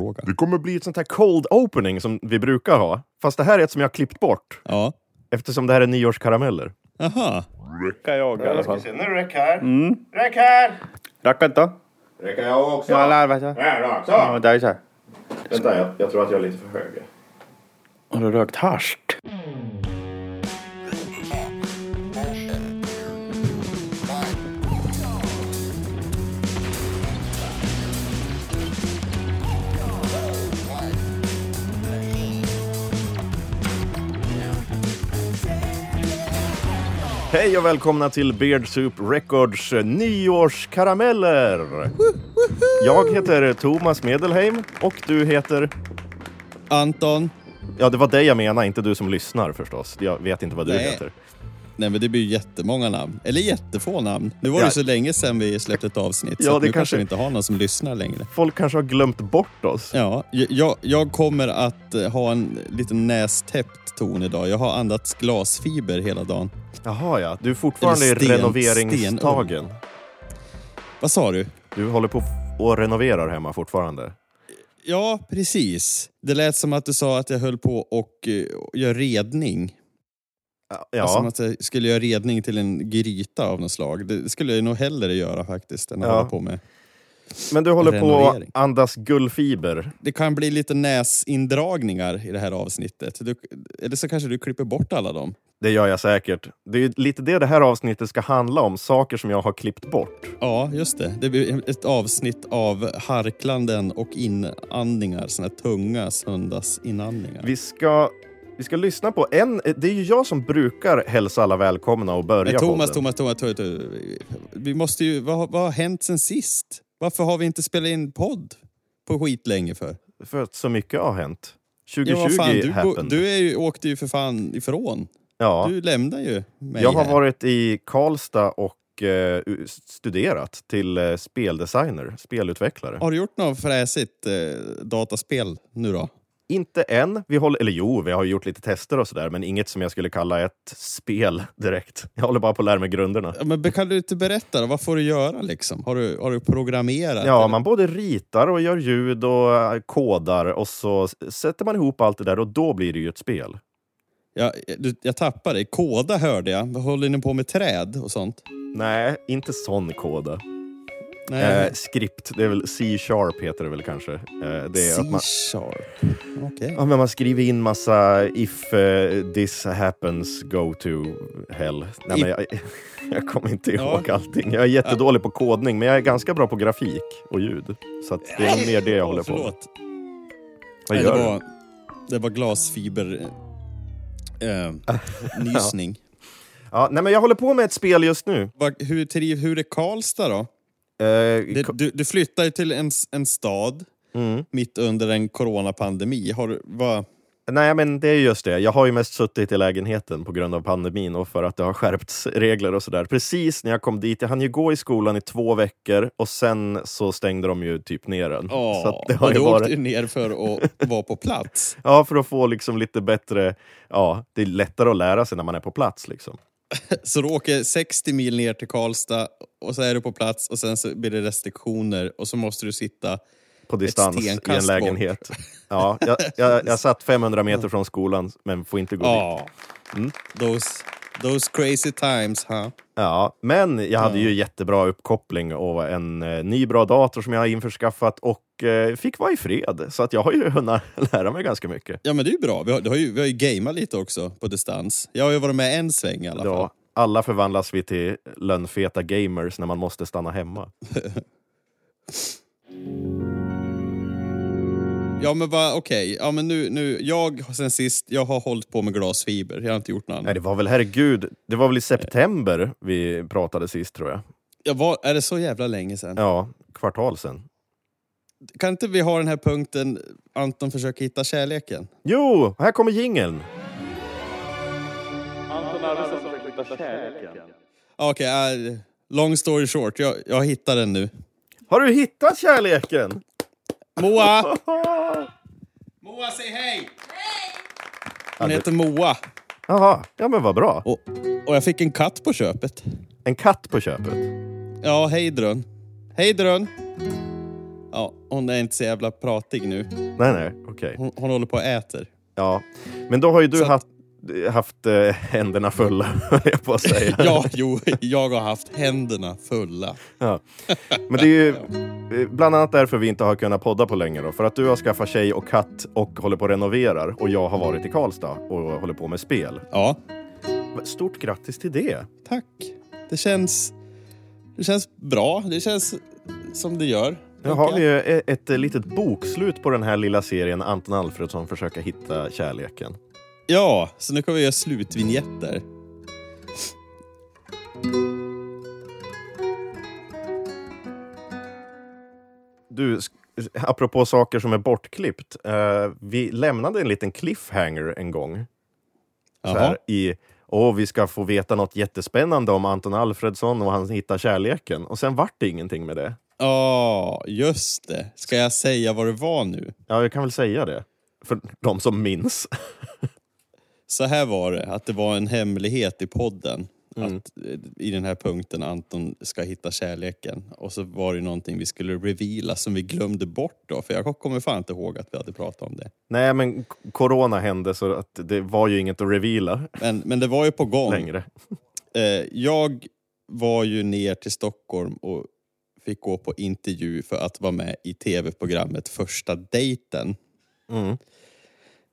fråga. Det kommer bli ett sånt här cold opening som vi brukar ha. Fast det här är ett som jag har klippt bort. Ja. Eftersom det här är nyårskarameller. Aha. Räcker jag i alla fall. nu räcker här. Mm. Räcker här! Rackar då? Räcker jag också? Jag så. Här då också. Ja, där är så här. Vänta, jag, jag tror att jag är lite för hög. Har du rökt hasch? Hej och välkomna till Beard Soup Records nyårskarameller! Jag heter Thomas Medelheim och du heter... Anton. Ja, det var dig jag menade, inte du som lyssnar förstås. Jag vet inte vad du Nej. heter. Nej men det blir ju jättemånga namn. Eller jättefå namn. Nu var det Ja. så länge sedan vi släppte ett avsnitt. Ja, så nu kanske- kanske vi inte har någon som lyssnar längre. Folk kanske har glömt bort oss. Ja, jag, jag kommer att eh, ha en liten nästäppt ton idag. Jag har andats glasfiber hela dagen. Jaha ja, du är fortfarande i Eller sten- renoveringstagen. Vad sa du? Du håller på och renoverar hemma fortfarande. Ja, precis. Det lät som att du sa att jag höll på och uh, gör redning. Ja, Alltså Som att jag skulle göra redning till en gryta av något slag. Det skulle jag nog hellre göra faktiskt än att Ja. hålla på med. men du håller på renovering. att andas gullfiber. Det kan bli lite näsindragningar i det här avsnittet. Du, eller så kanske du klipper bort alla dem. Det gör jag säkert. Det är lite det det här avsnittet ska handla om, saker som jag har klippt bort. Ja, just det. Det blir ett avsnitt av harklanden och inandningar. Såna här tunga söndags inandningar. Vi ska, vi ska lyssna på en... Det är ju jag som brukar hälsa alla välkomna och börja Men Thomas. Thomas, Thomas, Thomas, Thomas, vi måste ju, vad, har- vad har hänt sen sist? Varför har vi inte spelat in podd på skitlänge för? För att så mycket har hänt. Ja, 2020 vad fan, du, happened. du är ju, åkte ju för fan ifrån. ja. Du lämnar ju mig jag har här. varit i Karlstad och eh, studerat till eh, speldesigner, spelutvecklare. Har du gjort något fräsigt eh, dataspel nu då? Inte än. Vi håller, eller jo, vi har gjort lite tester och sådär, men inget som jag skulle kalla ett spel direkt. Jag håller bara på att lära mig grunderna. Ja, men kan du inte berätta då? Vad får du göra liksom? Har du, har du programmerat? Ja, eller? man både ritar och gör ljud och eh, kodar och så sätter man ihop allt det där och då blir det ju ett spel. Ja, du, jag tappade dig. Koda hörde jag. Håller ni på med träd och sånt? Nej, inte sån koda. Nej. Eh, skript, det är väl C-sharp heter det väl kanske. Eh, det är att man, C-sharp. Okej. ja, men man skriver in massa if eh, this happens, go to hell. Nej, men jag, jag kommer inte Ja. ihåg allting. Jag är jättedålig på kodning, men jag är ganska bra på grafik och ljud. Så det är mer det jag håller på med. Vad gör det, var, det var glasfiber... Eh, nysning. Ja, nej, men jag håller på med ett spel just nu. Hur, hur är Karlstad då? Eh, Det, du, du flyttar till en, en stad mm. mitt under en coronapandemi. Har du, vad, Nej, men det är just det. Jag har ju mest suttit i lägenheten på grund av pandemin och för att det har skärpts regler och sådär. Precis när jag kom dit, jag hann ju gå i skolan i två veckor och sen så stängde de ju typ ner den. Ja, så det har och ju du åkte varit... ju ner för att vara på plats. Ja, för att få liksom lite bättre... Ja, det är lättare att lära sig när man är på plats liksom. Så du åker 60 mil ner till Karlstad och så är du på plats och sen så blir det restriktioner och så måste du sitta... På distans i en lägenhet. Ja, jag, jag, jag satt 500 meter från skolan, men får inte gå dit. Ja, Mm. those, those crazy times, huh? Ja, men jag hade ju jättebra uppkoppling och en eh, ny bra dator som jag har införskaffat och eh, fick vara i fred. Så att jag har ju hunnit lära mig ganska mycket. Ja men det är ju bra. Vi har, ju, vi har ju gameat lite också på distans. Jag har ju varit med en sväng i alla fall. Ja, alla förvandlas vi till lönnfeta gamers när man måste stanna hemma. Ja men vad, okej. Ja men nu, nu, jag sen sist, jag har hållit på med glasfiber. Jag har inte gjort något Nej, annat. det var väl herregud, det var väl i september vi pratade sist tror jag. Jag var, är det så jävla länge sedan? Ja, kvartal sen. Kan inte vi ha den här punkten, Anton försöker hitta kärleken? Jo, här kommer jingeln. Anton Arvidsson försöker hitta kärleken. Ja, Okej, äh, long story short. Jag, jag hittar den nu. Har du hittat kärleken? Moa! Moa, säg hej! Hon heter Moa. Jaha, ja men vad bra. Och, och jag fick en katt på köpet. En katt på köpet. Ja, hej Drön. Hej Drön! Ja, hon är inte så jävla pratig nu. Nej, nej, okej. Hon, hon håller på och äter. Ja, men då har ju du Så att- haft, haft eh, händerna fulla, höll jag på att säga. Ja, jo, jag har haft händerna fulla. Ja. Men det är ju eh, bland annat därför vi inte har kunnat podda på länge. Då. För att du har skaffat tjej och katt och håller på och renoverar. Och jag har varit i Karlstad och håller på med spel. Ja, Stort grattis till det! tack. Det känns, det känns bra. Det känns som det gör. Nu har vi ju ett, ett litet bokslut på den här lilla serien Anton Alfredsson försöker hitta kärleken. Ja, så nu kan vi göra slutvinjetter. Du, apropå saker som är bortklippt. Eh, vi lämnade en liten cliffhanger en gång. Så här, i, och vi ska få veta något jättespännande om Anton Alfredsson och han hittar kärleken. Och sen vart det ingenting med det. Ja, just det. Ska jag säga vad det var nu? Ja, jag kan väl säga det. För de som minns. Så här var det, att det var en hemlighet i podden. Mm. Att eh, I den här punkten Anton ska hitta kärleken. Och så var det någonting vi skulle reveala som vi glömde bort då. För jag kommer fan inte ihåg att vi hade pratat om det. Nej, men corona hände så att det var ju inget att reveala Men, men det var ju på gång. längre. Eh, jag var ju ner till Stockholm och fick gå på intervju för att vara med i tv-programmet Första dejten. Mm.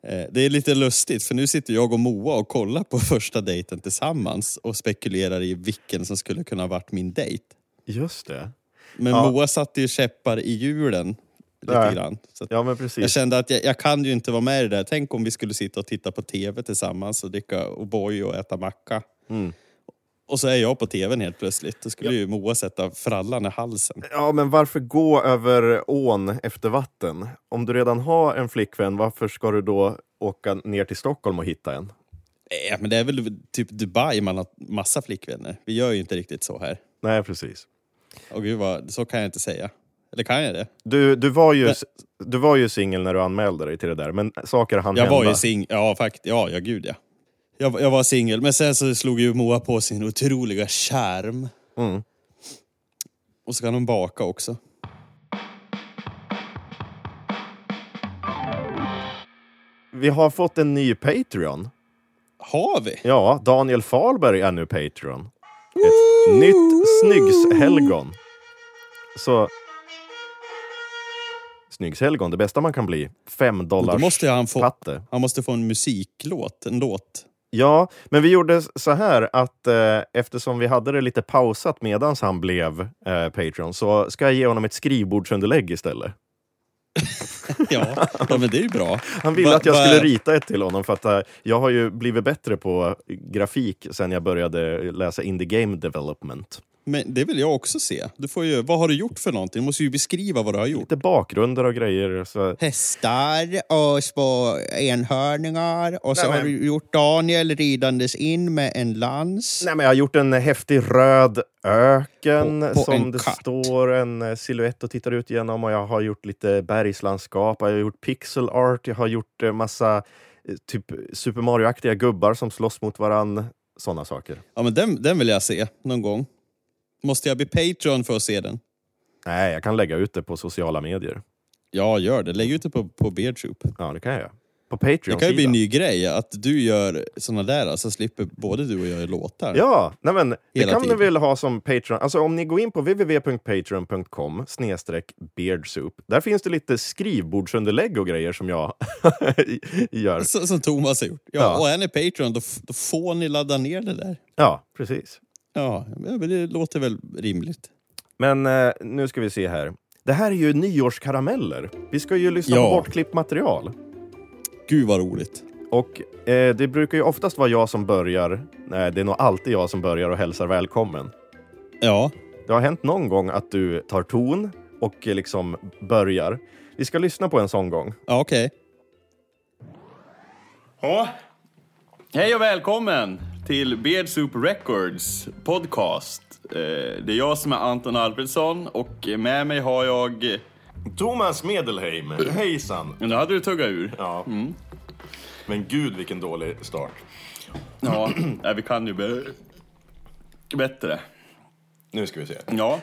Eh, Det är lite lustigt för nu sitter jag och Moa och kollar på första dejten tillsammans och spekulerar i vilken som skulle kunna ha varit min dejt. Just det. Men Ja. Moa satte ju käppar i hjulen lite Nej. grann. Så Ja, men jag precis. kände att jag, jag kan ju inte vara med i det där. Tänk om vi skulle sitta och titta på tv tillsammans och dricka O'boy och äta macka. Mm. Och så är jag på tvn helt plötsligt. Då skulle ju Moa sätta frallan i halsen. Ja, men varför gå över ån efter vatten? Om du redan har en flickvän, varför ska du då åka ner till Stockholm och hitta en? Eh, men det är väl typ Dubai man har massa flickvänner. Vi gör ju inte riktigt så här. Nej, precis. Och gud vad, så kan jag inte säga. Eller kan jag det? Du, du var ju, Men- du var ju singel när du anmälde dig till det där, men saker hann Jag hända. var ju singel, ja faktiskt, ja, ja gud ja. Jag, jag var singel, men sen så slog ju Moa på sin otroliga charm. Mm. Och så kan hon baka också. Vi har fått en ny Patreon. Har vi? Ja, Daniel Falberg är nu Patreon. Ett nytt snyggshelgon. Så... Snyggshelgon, det bästa man kan bli. Fem dollars Då måste han få, patte. han måste få en musiklåt, en låt. Ja, men vi gjorde så här att eh, eftersom vi hade det lite pausat medan han blev eh, Patreon så ska jag ge honom ett skrivbordsunderlägg istället. Ja, ja men det är ju bra. Han ville Va- att jag va- skulle rita ett till honom för att eh, jag har ju blivit bättre på grafik sen jag började läsa indie game development. Men det vill jag också se. Du får ju, vad har du gjort för någonting? Du måste ju beskriva vad du har gjort. Lite bakgrunder och grejer. Så. Hästar och små enhörningar och så Nej, men- har du gjort Daniel ridandes in med en lans. Nej, men jag har gjort en häftig röd öken På- på som det katt. står en eh, silhuett och tittar ut genom och jag har gjort lite bergslandskap, jag har gjort pixel art, jag har gjort eh, massa eh, typ Super Mario-aktiga gubbar som slåss mot varann. Sådana saker. Ja, men den, den vill jag se någon gång. Måste jag bli Patreon för att se den? Nej, jag kan lägga ut det på sociala medier. Ja, gör det. Lägg ut det på, på Beardsoup. Ja, det kan jag göra. På Det kan ju bli en ny grej, att du gör såna där, så slipper både du och jag göra låtar. Ja, nej men, det kan tiden. ni väl ha som Patreon. Alltså om ni går in på www.patreon.com snedstreck beardsoup. Där finns det lite skrivbordsunderlägg och grejer som jag gör. Så, som Thomas har gjort. Ja, Ja. Och är ni Patreon, då, då får ni ladda ner det där. Ja, precis. Ja, men det låter väl rimligt. Men eh, nu ska vi se här. Det här är ju nyårskarameller. Vi ska ju lyssna Ja. på bortklippt material. Gud vad roligt. Och eh, det brukar ju oftast vara jag som börjar. Nej, det är nog alltid jag som börjar och hälsar välkommen. Ja, Det har hänt någon gång att du tar ton och eh, liksom börjar. Vi ska lyssna på en sån gång. ja okej. Ja. Hej och välkommen till Beardsoup Records podcast. Eh, Det är jag som är Anton Alfredsson och med mig har jag... Thomas Medelheim, hejsan! Nu hade du tuggat ur. Ja. Men gud vilken dålig start. Ja, vi kan ju bättre. Nu ska vi se. Ja,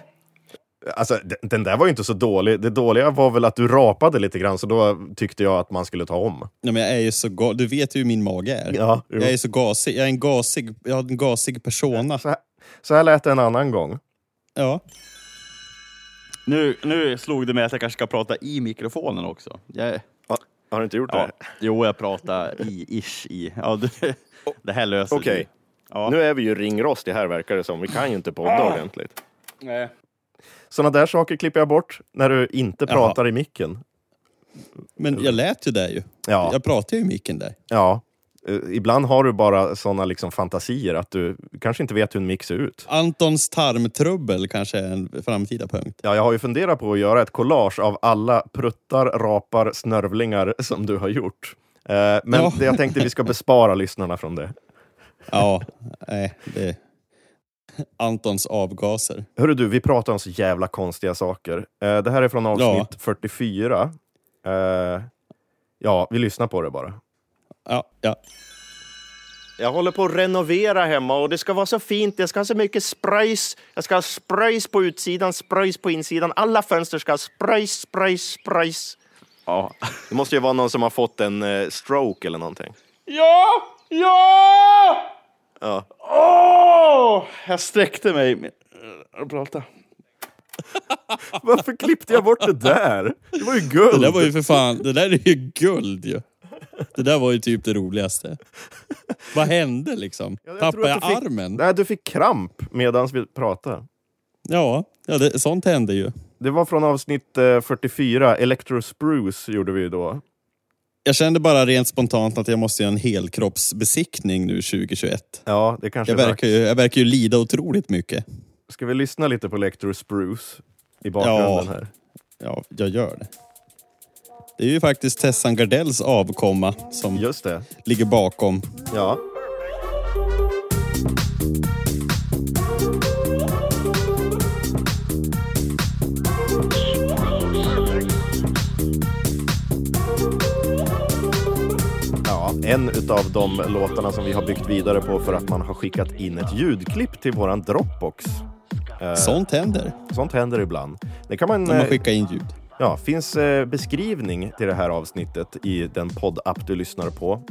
Alltså, den där var ju inte så dålig. Det dåliga var väl att du rapade lite grann, så då tyckte jag att man skulle ta om. Nej, men jag är ju så ga- Du vet ju hur min mage är. Ja, jo. jag är så gasig. Jag är en gasig, jag har en gasig persona. Så här, så här lät det en annan gång. Ja. Nu, nu slog det mig att jag kanske ska prata i mikrofonen också. Jag, Har du inte gjort ja, jo, jag pratar i, ish i. Ja, det, det här löser Okej. vi. Ja. Nu är vi ju ringrostiga här verkar det som. Vi kan ju inte podda ordentligt. Nej. Sådana där saker klipper jag bort när du inte Jaha. pratar i micken. Men jag lät ju där ju. Ja. Jag pratade ju i micken där. Ja. Eh, ibland har du bara sådana liksom fantasier att du kanske inte vet hur en mix ser ut. Antons tarmtrubbel kanske är en framtida punkt. Ja, jag har ju funderat på att göra ett collage av alla pruttar, rapar, snörvlingar som du har gjort. Eh, men Ja. det jag tänkte vi ska bespara lyssnarna från det. Ja, nej, det... Antons avgaser. Hörru du, vi pratar om så jävla konstiga saker. Eh, det här är från avsnitt 44. Eh, ja, vi lyssnar på det bara. Ja, ja. Jag håller på att renovera hemma och det ska vara så fint. Jag ska ha så mycket sprays. Jag ska ha sprays på utsidan, sprays på insidan. Alla fönster ska ha sprays, sprays, sprays. Ja. Det måste ju vara någon som har fått en eh, stroke eller någonting. Ja! Ja! Ja. Åh! Jag sträckte mig. pratade. Varför klippte jag bort det där? Det var ju Det guld! där var ju för fan, det där är ju guld ju. Det där var ju typ det roligaste. Vad hände liksom? jag tror Tappade jag fick- armen? Nej, du fick kramp medan vi pratade. Ja, ja det, sånt hände ju. Det var från avsnitt eh, 44, Electro Spruce gjorde vi då. Jag kände bara rent spontant att jag måste göra en helkroppsbesiktning nu 2021. Ja, det kanske Jag är verkar, ju, jag verkar ju lida otroligt mycket. Ska vi lyssna lite på Electro Spruce i bakgrunden Ja. här? Ja, jag gör det. Det är ju faktiskt Tessan Gardells avkomma som ligger bakom. Ja. En utav de låtarna som vi har byggt vidare på för att man har skickat in ett ljudklipp till våran Dropbox. Eh, Sånt händer Sånt händer ibland. Det kan man, när man eh, skickar in ljud. Ja, finns eh, beskrivning till det här avsnittet i den poddapp du lyssnar på.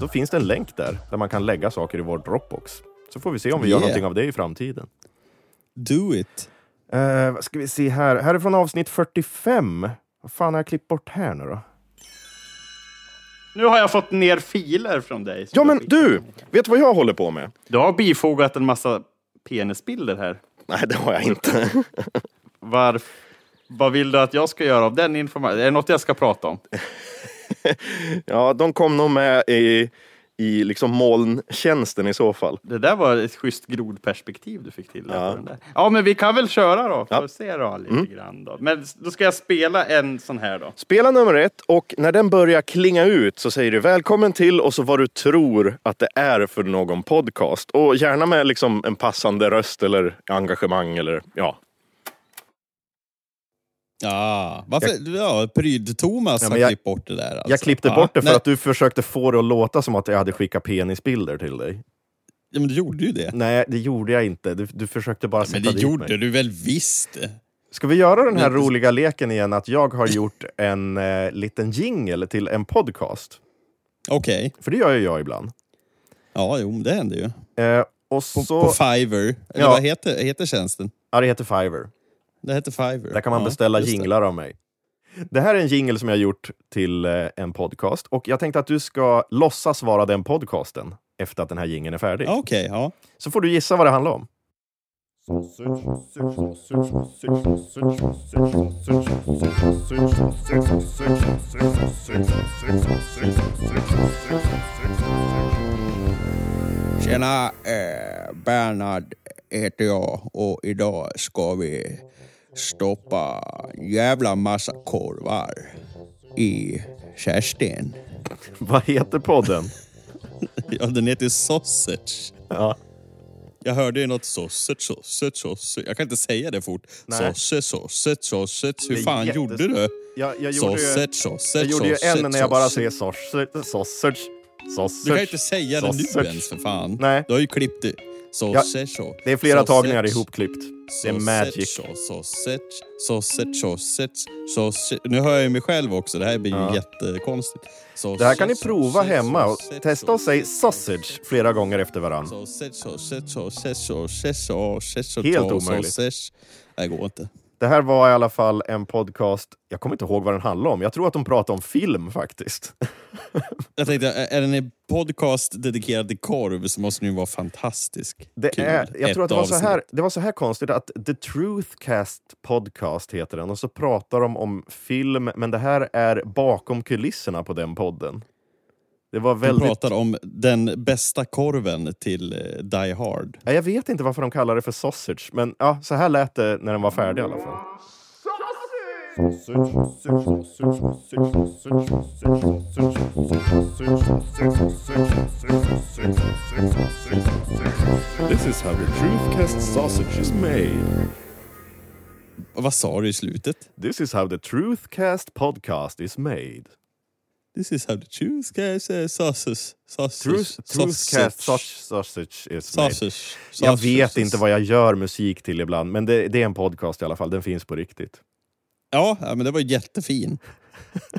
Då finns det en länk där, där man kan lägga saker i vår Dropbox. Så får vi se om vi gör Yeah. någonting av det i framtiden. Do it. Eh, vad ska vi se här? Här är från avsnitt 45. Vad fan har jag klippt bort här nu då? Nu har jag fått ner filer från dig. Ja men du! Vet du vad jag håller på med? Du har bifogat en massa penisbilder här. Nej, det har jag inte. Var, vad vill du att jag ska göra av den informationen? Är det något jag ska prata om? ja, de kom nog med i, i liksom molntjänsten i så fall. Det där var ett schysst grodperspektiv du fick till. Ja. ja, men vi kan väl köra då. Får Ja. se då lite grann då. Men då ska jag spela en sån här då. Spela nummer ett och när den börjar klinga ut så säger du välkommen till och så vad du tror att det är för någon podcast. Och gärna med liksom en passande röst eller engagemang eller ja. Ja, varför? Ja, Pryd-Thomas Ja, har men jag- klippt bort det där. Alltså. Jag klippte Ja, bort det för nej, att du försökte få det att låta som att jag hade skickat penisbilder till dig. Ja, men du gjorde ju det. Nej, det gjorde jag inte. Du, du försökte bara Men sätta det dit gjorde mig. du väl visst? Ska vi göra den här Men- roliga leken igen att jag har gjort en eh, liten jingle till en podcast? Okej. För det gör ju jag ibland. Ja, jo, det hände ju. Eh, och På, så... på Fiverr. Eller Ja. vad heter, heter tjänsten? ja, det heter Fiverr. Det heter Fiverr. Där kan man Ja, beställa just det. jinglar av mig. Det här är en jingle som jag gjort till eh, en podcast och jag tänkte att du ska låtsas vara den podcasten efter att den här jingeln är färdig. Okej, ja. Så får du gissa vad det handlar om. Tjena, eh, Bernhard heter jag och idag ska vi stoppa en jävla massa korvar i Kerstin. Vad heter podden? Ja, den heter Sausage. Ja. Jag hörde ju något sausage, sausage, sausage. Jag kan inte säga det fort. Nej. Sausage, sausage, sausage. Hur fan jättes- gjorde du? Jag, jag gjorde ju, Sausage, sausage, jag gjorde ju sausage, en när jag bara sausage. säger sausage, sausage, sausage. Du kan ju inte säga det nu sausage. ens för fan. Nej. Du har ju klippt det. Sausage. Det är flera sausage, tagningar ihopklippt. Det är magic. Sausage, sausage, sausage, sausage. Nu hör jag ju mig själv också. Det här blir ju Ja. jättekonstigt. Sausage, Det här kan ni prova hemma och testa och säga sausage flera gånger efter sausage, Helt omöjligt. Det går inte. Det här var i alla fall en podcast, jag kommer inte ihåg vad den handlade om. Jag tror att de pratade om film faktiskt. Jag tänkte, är den en podcast dedikerad till korv så måste den ju vara fantastisk. Det, Kul. är, jag Ett tror att det var, så här, det var så här konstigt att The Truthcast Podcast heter den och så pratar de om film, men det här är bakom kulisserna på den podden. Det var De väldigt... pratar om den bästa korven till eh, Die Hard. Ja, Jag vet inte varför de kallar det för sausage, men ja, så här lät det när den var färdig i alla fall. This is how the Truthcast sausage is made. Vad sa du i slutet? This is how the Truthcast podcast is made. This is how the choose guys uh, sausage. Sausage. Truth, sausage, sausage is made. Sausage. Jag Sausage. vet inte vad jag gör musik till ibland, men det, det är en podcast i alla fall. Den finns på riktigt. Ja, ja, men det var jättefin.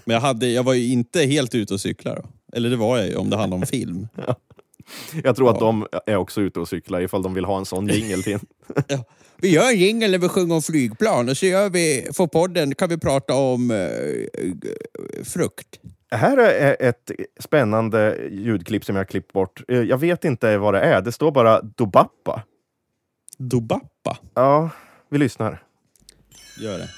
Men jag, hade, jag var ju inte helt ute och cykla då. Eller det var jag ju om det handlade om film. Jag tror att Ja. de är också ute och cyklar ifall de vill ha en sån jingle till. Ja. Vi gör en jingle när vi sjunger om flygplan och så gör vi, för podden kan vi prata om eh, frukt. Här är ett spännande ljudklipp som jag har klippt bort. Eh, Jag vet inte vad det är. Det står bara Dobappa. Dobappa. Ja, vi lyssnar. Gör det.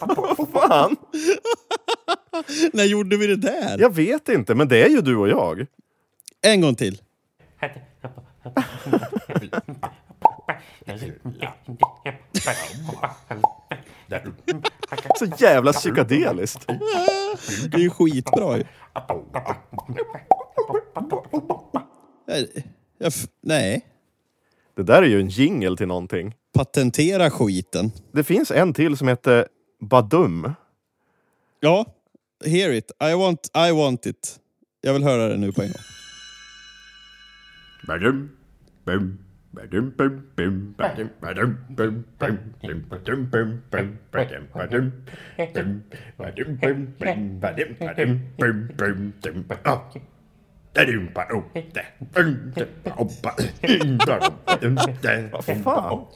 Vad fan? När gjorde vi det där? Jag vet inte, men det är ju du och jag. En gång till. Så jävla psykedeliskt. Det är ju skitbra ju. Jag, jag, f- nej. Det där är ju en jingle till någonting. Patentera skiten. Det finns en till som heter Badum. Ja, hear it. I want, I want it. Jag vill höra det nu på en gång. Vad fan?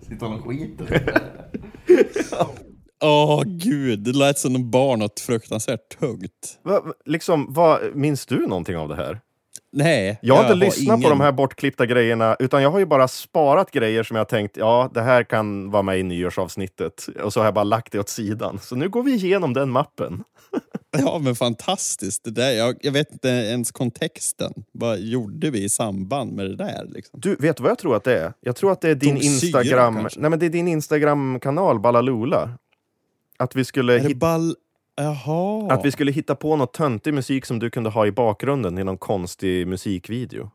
Sitter han och skiter? Åh gud, det lät som en barn något fruktansvärt tungt. Va, liksom, vad, minns du någonting av det här? Nej, Jag har inte lyssnat på ingen- de här bortklippta grejerna, utan jag har ju bara sparat grejer som jag tänkt, ja, det här kan vara med i nyårsavsnittet. Och så har jag bara lagt det åt sidan. Så nu går vi igenom den mappen. Ja, men fantastiskt. Det där, jag, jag vet inte ens kontexten. Vad gjorde vi i samband med det där? Liksom? Du, vet du vad jag tror att det är? Jag tror att det är din syra, Instagram... kanske? Nej, men det är din Instagram-kanal, Ballalula. Att vi skulle Är det hitta... ball... Jaha. Att vi skulle hitta på något töntig musik som du kunde ha i bakgrunden i någon konstig musikvideo.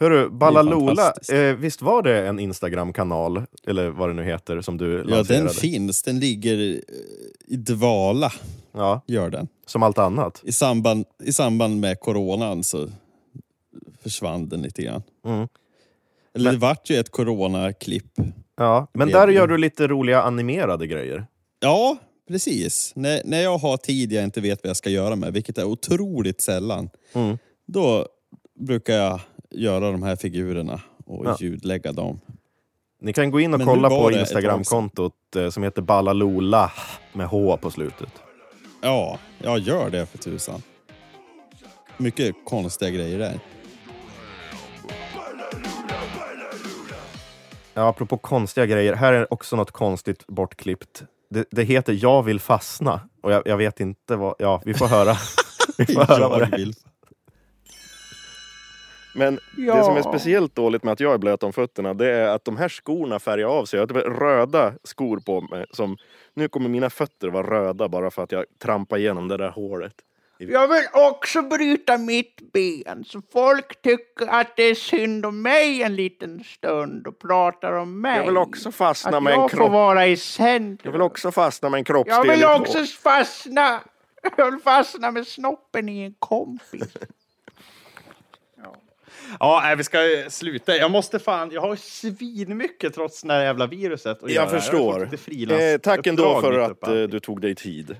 Hörru, fantastiskt. eh, visst var det en Instagram-kanal, eller vad det nu heter, som du Ja, lanserade? den finns. Den ligger eh, i dvala, Ja, gör den. som allt annat. I samband, I samband med coronan så försvann den lite grann. Mm. Eller det vart ju ett coronaklipp. Ja, men där gör du lite roliga animerade grejer. Ja, precis. När, när jag har tid jag inte vet vad jag ska göra med, vilket är otroligt sällan, Mm. då brukar jag göra de här figurerna och Ja. ljudlägga dem. Ni kan gå in och Men kolla på Instagramkontot eh, som heter Ballalula med H på slutet. Ja, jag gör det för tusan. Mycket konstiga grejer där. Ja, apropå konstiga grejer, här är också något konstigt bortklippt. Det, det heter Jag vill fastna och jag, jag vet inte vad... Ja, vi får höra. vi får höra vad det är. Men det som är speciellt dåligt med att jag är blöt om fötterna det är att de här skorna färgar av sig. Jag har typ röda skor på mig. Som, nu kommer mina fötter vara röda bara för att jag trampar igenom det där hålet. Jag vill också bryta mitt ben så folk tycker att det är synd om mig en liten stund och pratar om mig. Jag vill också fastna att med en jag får kropp. vara i centrum. Jag vill också fastna med en Jag kroppsdel vill i två. också fastna. Jag vill fastna med snoppen i en kompis. Ja, vi ska sluta. Jag måste fan, jag har svinmycket trots det här jävla viruset att göra. Jag fått förstår. frilans- Eh, tack ändå för att uppe eh, du tog dig tid.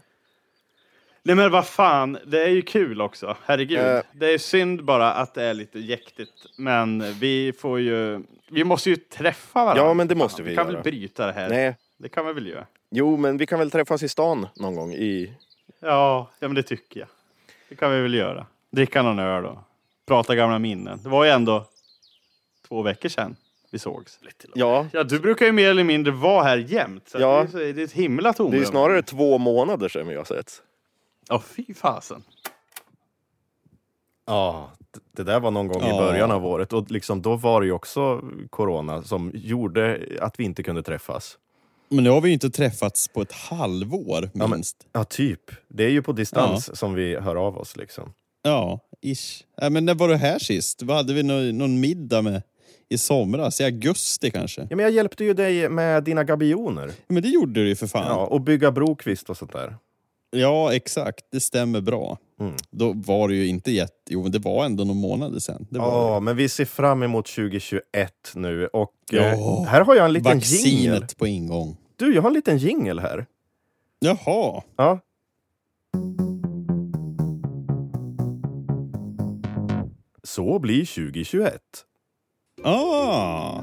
Nej men vad fan, det är ju kul också. Herregud. Eh. Det är synd bara att det är lite jäktigt. Men vi får ju, vi måste ju träffa varandra. Ja, men det Fan, måste vi Vi kan göra. väl bryta det här. Nej, Det kan vi väl göra. jo men vi kan väl träffas i stan någon gång i... Ja, ja men det tycker jag. Det kan vi väl göra. Dricka någon öl och prata gamla minnen. Det var ju ändå två veckor sedan vi sågs. Ja, Ja, du brukar ju mer eller mindre vara här jämt. Så Ja. det, är, så- det är ett himla det tomrum. är snarare två månader sedan vi har setts. Ja, fy fasen. Ja, det där var någon gång i Ja. början av året och liksom, då var det ju också corona som gjorde att vi inte kunde träffas. Men nu har vi ju inte träffats på ett halvår men- minst. Ja, typ. Det är ju på distans som vi hör av oss liksom. Ja, ish. Ja, men när var du här sist? Vad hade vi någon, någon middag med i somras? I augusti kanske? Ja, men jag hjälpte ju dig med dina gabioner. Ja, men det gjorde du ju för fan. Ja, Ja, och bygga brokvist och sånt där. Exakt. Det stämmer bra. Mm. Då var det ju inte jätte... Jo, men det var ändå några månader sedan. Ja, men vi ser fram emot 2021 nu och Ja. eh, här har jag en liten jingel. Vaccinet på ingång. Du, jag har en liten jingel här. Jaha. Ja. Så blir 2021. Ah!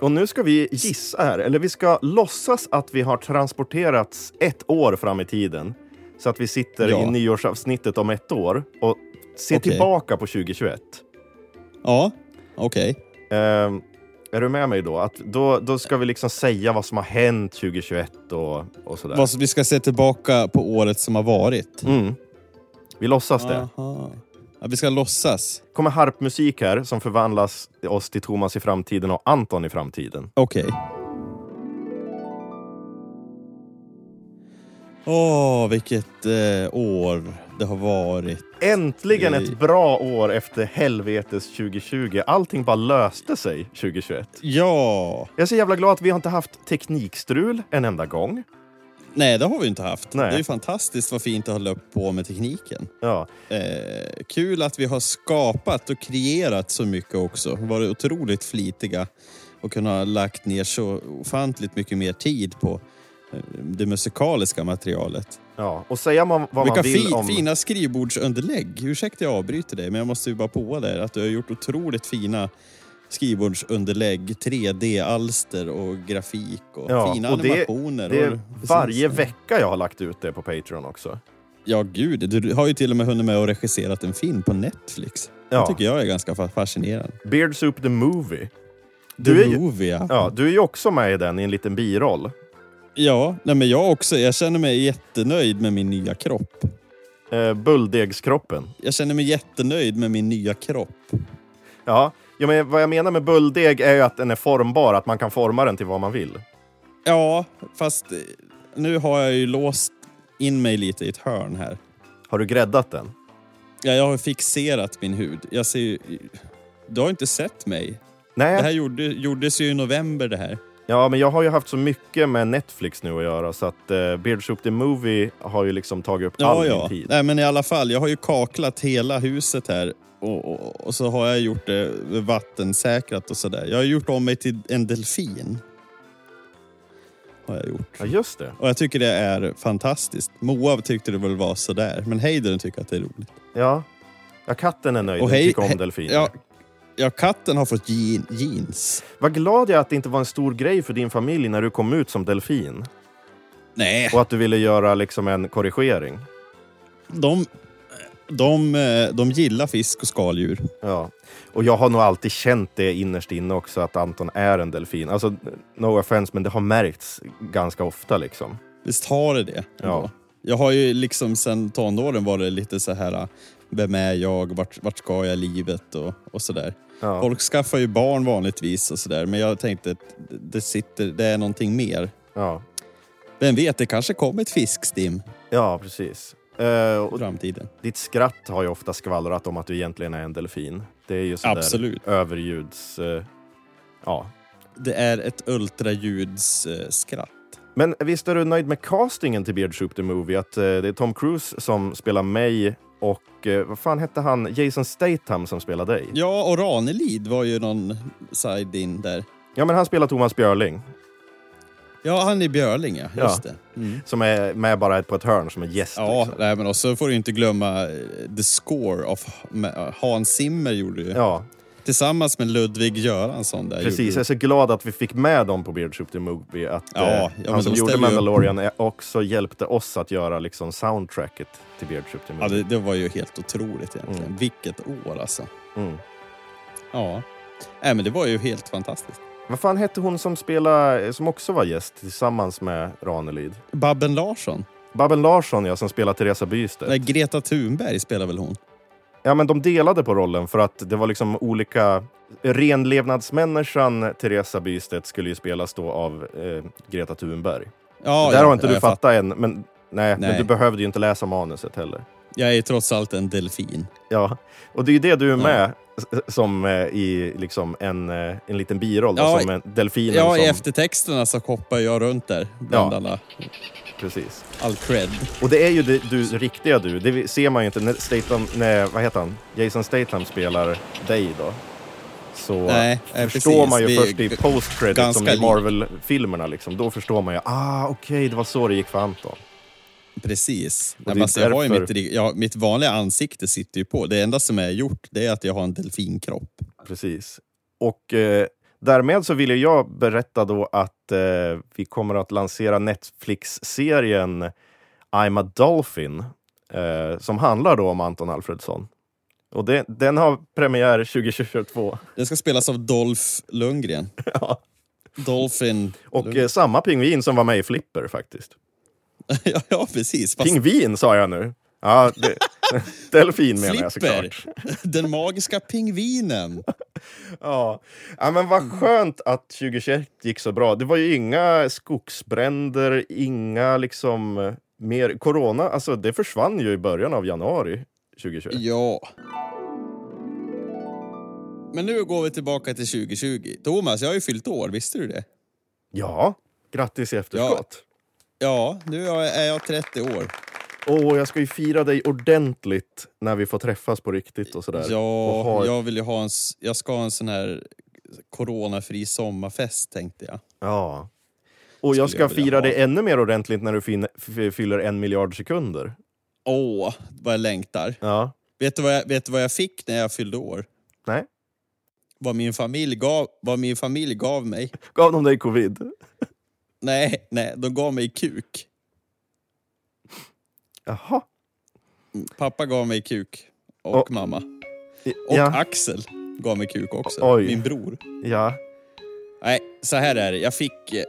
Och nu ska vi gissa här, eller vi ska låtsas att vi har transporterats ett år fram i tiden. Så att vi sitter Ja. i nyårsavsnittet om ett år och ser Okej. tillbaka på 2021. Ja, okej. Ehm, är du med mig då? Att då? Då ska vi liksom säga vad som har hänt 2021 och, och sådär. Vi ska se tillbaka på året som har varit. Mm. Vi låtsas det. Aha. Ja, vi ska låtsas. kommer harpmusik här som förvandlas oss till Thomas i framtiden och Anton i framtiden. Okej. Åh, vilket eh, år det har varit. Äntligen ett bra år efter helvetes 2020. Allting bara löste sig 2021. Ja! Jag är så jävla glad att vi har inte haft teknikstrul en enda gång. Nej, det har vi inte haft. Nej. Det är fantastiskt vad fint det har löpt på med tekniken. Ja, Eh, kul att vi har skapat och kreerat så mycket också. Varit otroligt flitiga och kunnat lagt ner så ofantligt mycket mer tid på det musikaliska materialet. ja. Och säga man vad Vilka man vill fi, om... fina skrivbordsunderlägg. Ursäkta jag avbryter dig, men jag måste ju bara på där att du har gjort otroligt fina skrivbordsunderlägg, 3D-alster och grafik och Ja, fina och det- animationer. Det och- är varje vecka jag har lagt ut det på Patreon också. Ja, gud. Du har ju till och med hunnit med och regisserat en film på Netflix. Ja. Det tycker jag är ganska fa- fascinerande. Beard Soup the Movie. The Du är ju- Movie, ja. Ja, du är ju också med i den i en liten biroll. Ja, nej, men jag också. Jag känner mig jättenöjd med min nya kropp. Eh, Bulldegskroppen. Jag känner mig jättenöjd med min nya kropp. Ja, ja men vad jag menar med bulldeg är ju att den är formbar, att man kan forma den till vad man vill. Ja, fast eh, nu har jag ju låst in mig lite i ett hörn här. Har du gräddat den? Ja, jag har fixerat min hud. Jag ser ju... Du har inte sett mig. Nej, Det här gjorde, gjordes ju i november det här. Ja men jag har ju haft så mycket med Netflix nu att göra så att uh, Beard Soup the Movie har ju liksom tagit upp Ja, all ja. min tid. Nej, men i alla fall. Jag har ju kaklat hela huset här. Och, och, och så har jag gjort det vattensäkrat och sådär. Jag har gjort om mig till en delfin. Har jag gjort. Ja, just det. Och jag tycker det är fantastiskt. Moa tyckte det väl var sådär. Men Hayden tycker att det är roligt. Ja. ja, katten är nöjd. Och hej- tycker om delfiner. Ja, ja, katten har fått je- jeans. Vad glad jag är att det inte var en stor grej för din familj när du kom ut som delfin. Nej, Och att du ville göra liksom en korrigering. de, de, eh, de gillar fisk och skaldjur. Ja. Och jag har nog alltid känt det innerst inne också, att Anton är en delfin. Alltså, no offense, men det har märkts ganska ofta liksom. Visst har det det? Ja. Jag har ju liksom sen tonåren varit lite så här vem är jag, vart, vart ska jag i livet och, och sådär. Ja. Folk skaffar ju barn vanligtvis och sådär, men jag tänkte att det, sitter, det är någonting mer. Ja, Vem vet, det kanske kommer ett fiskstim ja precis. Eh, i och framtiden. ditt skratt har ju ofta skvallrat om att du egentligen är en delfin. Det är ju sådär Absolut. överljuds... eh, ja. Det är ett ultraljudsskratt. Men visst är du nöjd med castingen till Beard Soup the Movie? Att eh, det är Tom Cruise som spelar mig och eh, vad fan hette han? Jason Statham som spelar dig? Ja, och Ranelid var ju någon side-in där. Ja, men han spelar Thomas Björling Ja, han är Björling ja, Ja. just det. Mm. som är med bara på ett hörn som en gäst. Ja, liksom. nej, men också får du inte glömma eh, The Score of med- Hans Zimmer gjorde ju. ja Tillsammans med Ludvig Göransson där. precis. gjorde Jag är så glad att vi fick med dem på Beard Soup the Movie. Att Ja, eh, ja, han som de gjorde ju upp. Mandalorian är- också hjälpte oss att göra liksom, soundtracket till Beard Soup the Ja, Movie. det, det var ju helt otroligt egentligen. Mm. Vilket år alltså. Mm. Ja. Nej, men det var ju helt fantastiskt. Vad fan hette hon som spelade, som också var gäst tillsammans med Ranelid? Babben Larsson. Babben Larsson ja, som spelar Teresa Bystedt. Nej, Greta Thunberg spelar väl hon? Ja, men de delade på rollen för att det var liksom olika... Renlevnadsmänniskan Teresa Bystedt skulle ju spelas då av eh, Greta Thunberg. Ja, Där ja, har inte ja, du fattat än, men, nej, men Nej. du behövde ju inte läsa manuset heller. Jag är trots allt en delfin. Ja, och det är ju det du är Ja. med s- som eh, i liksom en, eh, en liten biroll, då, Ja, som en delfinen Ja, som... i eftertexterna så hoppar jag runt där bland Ja. alla, Precis. all cred. Och det är ju det, du, riktiga du, det ser man ju inte när Statham, nej, vad heter han? Jason Statham spelar dig då. Så Nej, nej, förstår precis. man ju Vi- först i post-credit som ganska i. Marvel-filmerna liksom. Då förstår man ju, ah okej, det var så det gick för Anton. Precis. det Nej, alltså, jag har ju mitt, jag, mitt vanliga ansikte sitter ju på. Det enda som är gjort det är att jag har en delfinkropp. Precis. Och eh, därmed så vill jag berätta då att eh, vi kommer att lansera Netflix-serien I'm a Dolphin eh, som handlar då om Anton Alfredsson. Och det, den har premiär 2022. Den ska spelas av Dolph Lundgren. Ja. Dolphin... Och Lundgren. eh, samma pingvin som var med i Flipper faktiskt. ja, ja, precis. Fast Pingvin sa jag nu. Ja, det, delfin menar jag såklart. Den magiska pingvinen. Ja. ja, men vad skönt att 2021 gick så bra. Det var ju inga skogsbränder, inga liksom eh, mer... Corona, alltså det försvann ju i början av januari 2021. Ja. Men nu går vi tillbaka till 2020. Thomas, jag har ju fyllt år, visste du det? Ja, grattis i efterskott. Ja, nu är jag 30 år. Åh, jag ska ju fira dig ordentligt när vi får träffas på riktigt och sådär. och Ja, ha ett- jag vill ju ha en, jag ska ha en sån här coronafri sommarfest tänkte jag. Ja. Och jag ska jag fira ha. dig ännu mer ordentligt när du fyller en miljard sekunder. Åh, vad jag längtar. Ja. Vet du, vad jag, vet du vad jag fick när jag fyllde år? Nej. Vad min familj gav, vad min familj gav mig? Gav de dig covid? Nej, nej, de gav mig kuk. Jaha. Pappa gav mig kuk. Och Och- mamma. Och ja. Axel gav mig kuk också. Oj. Min bror. ja. Nej, så här är det. Jag fick... eh,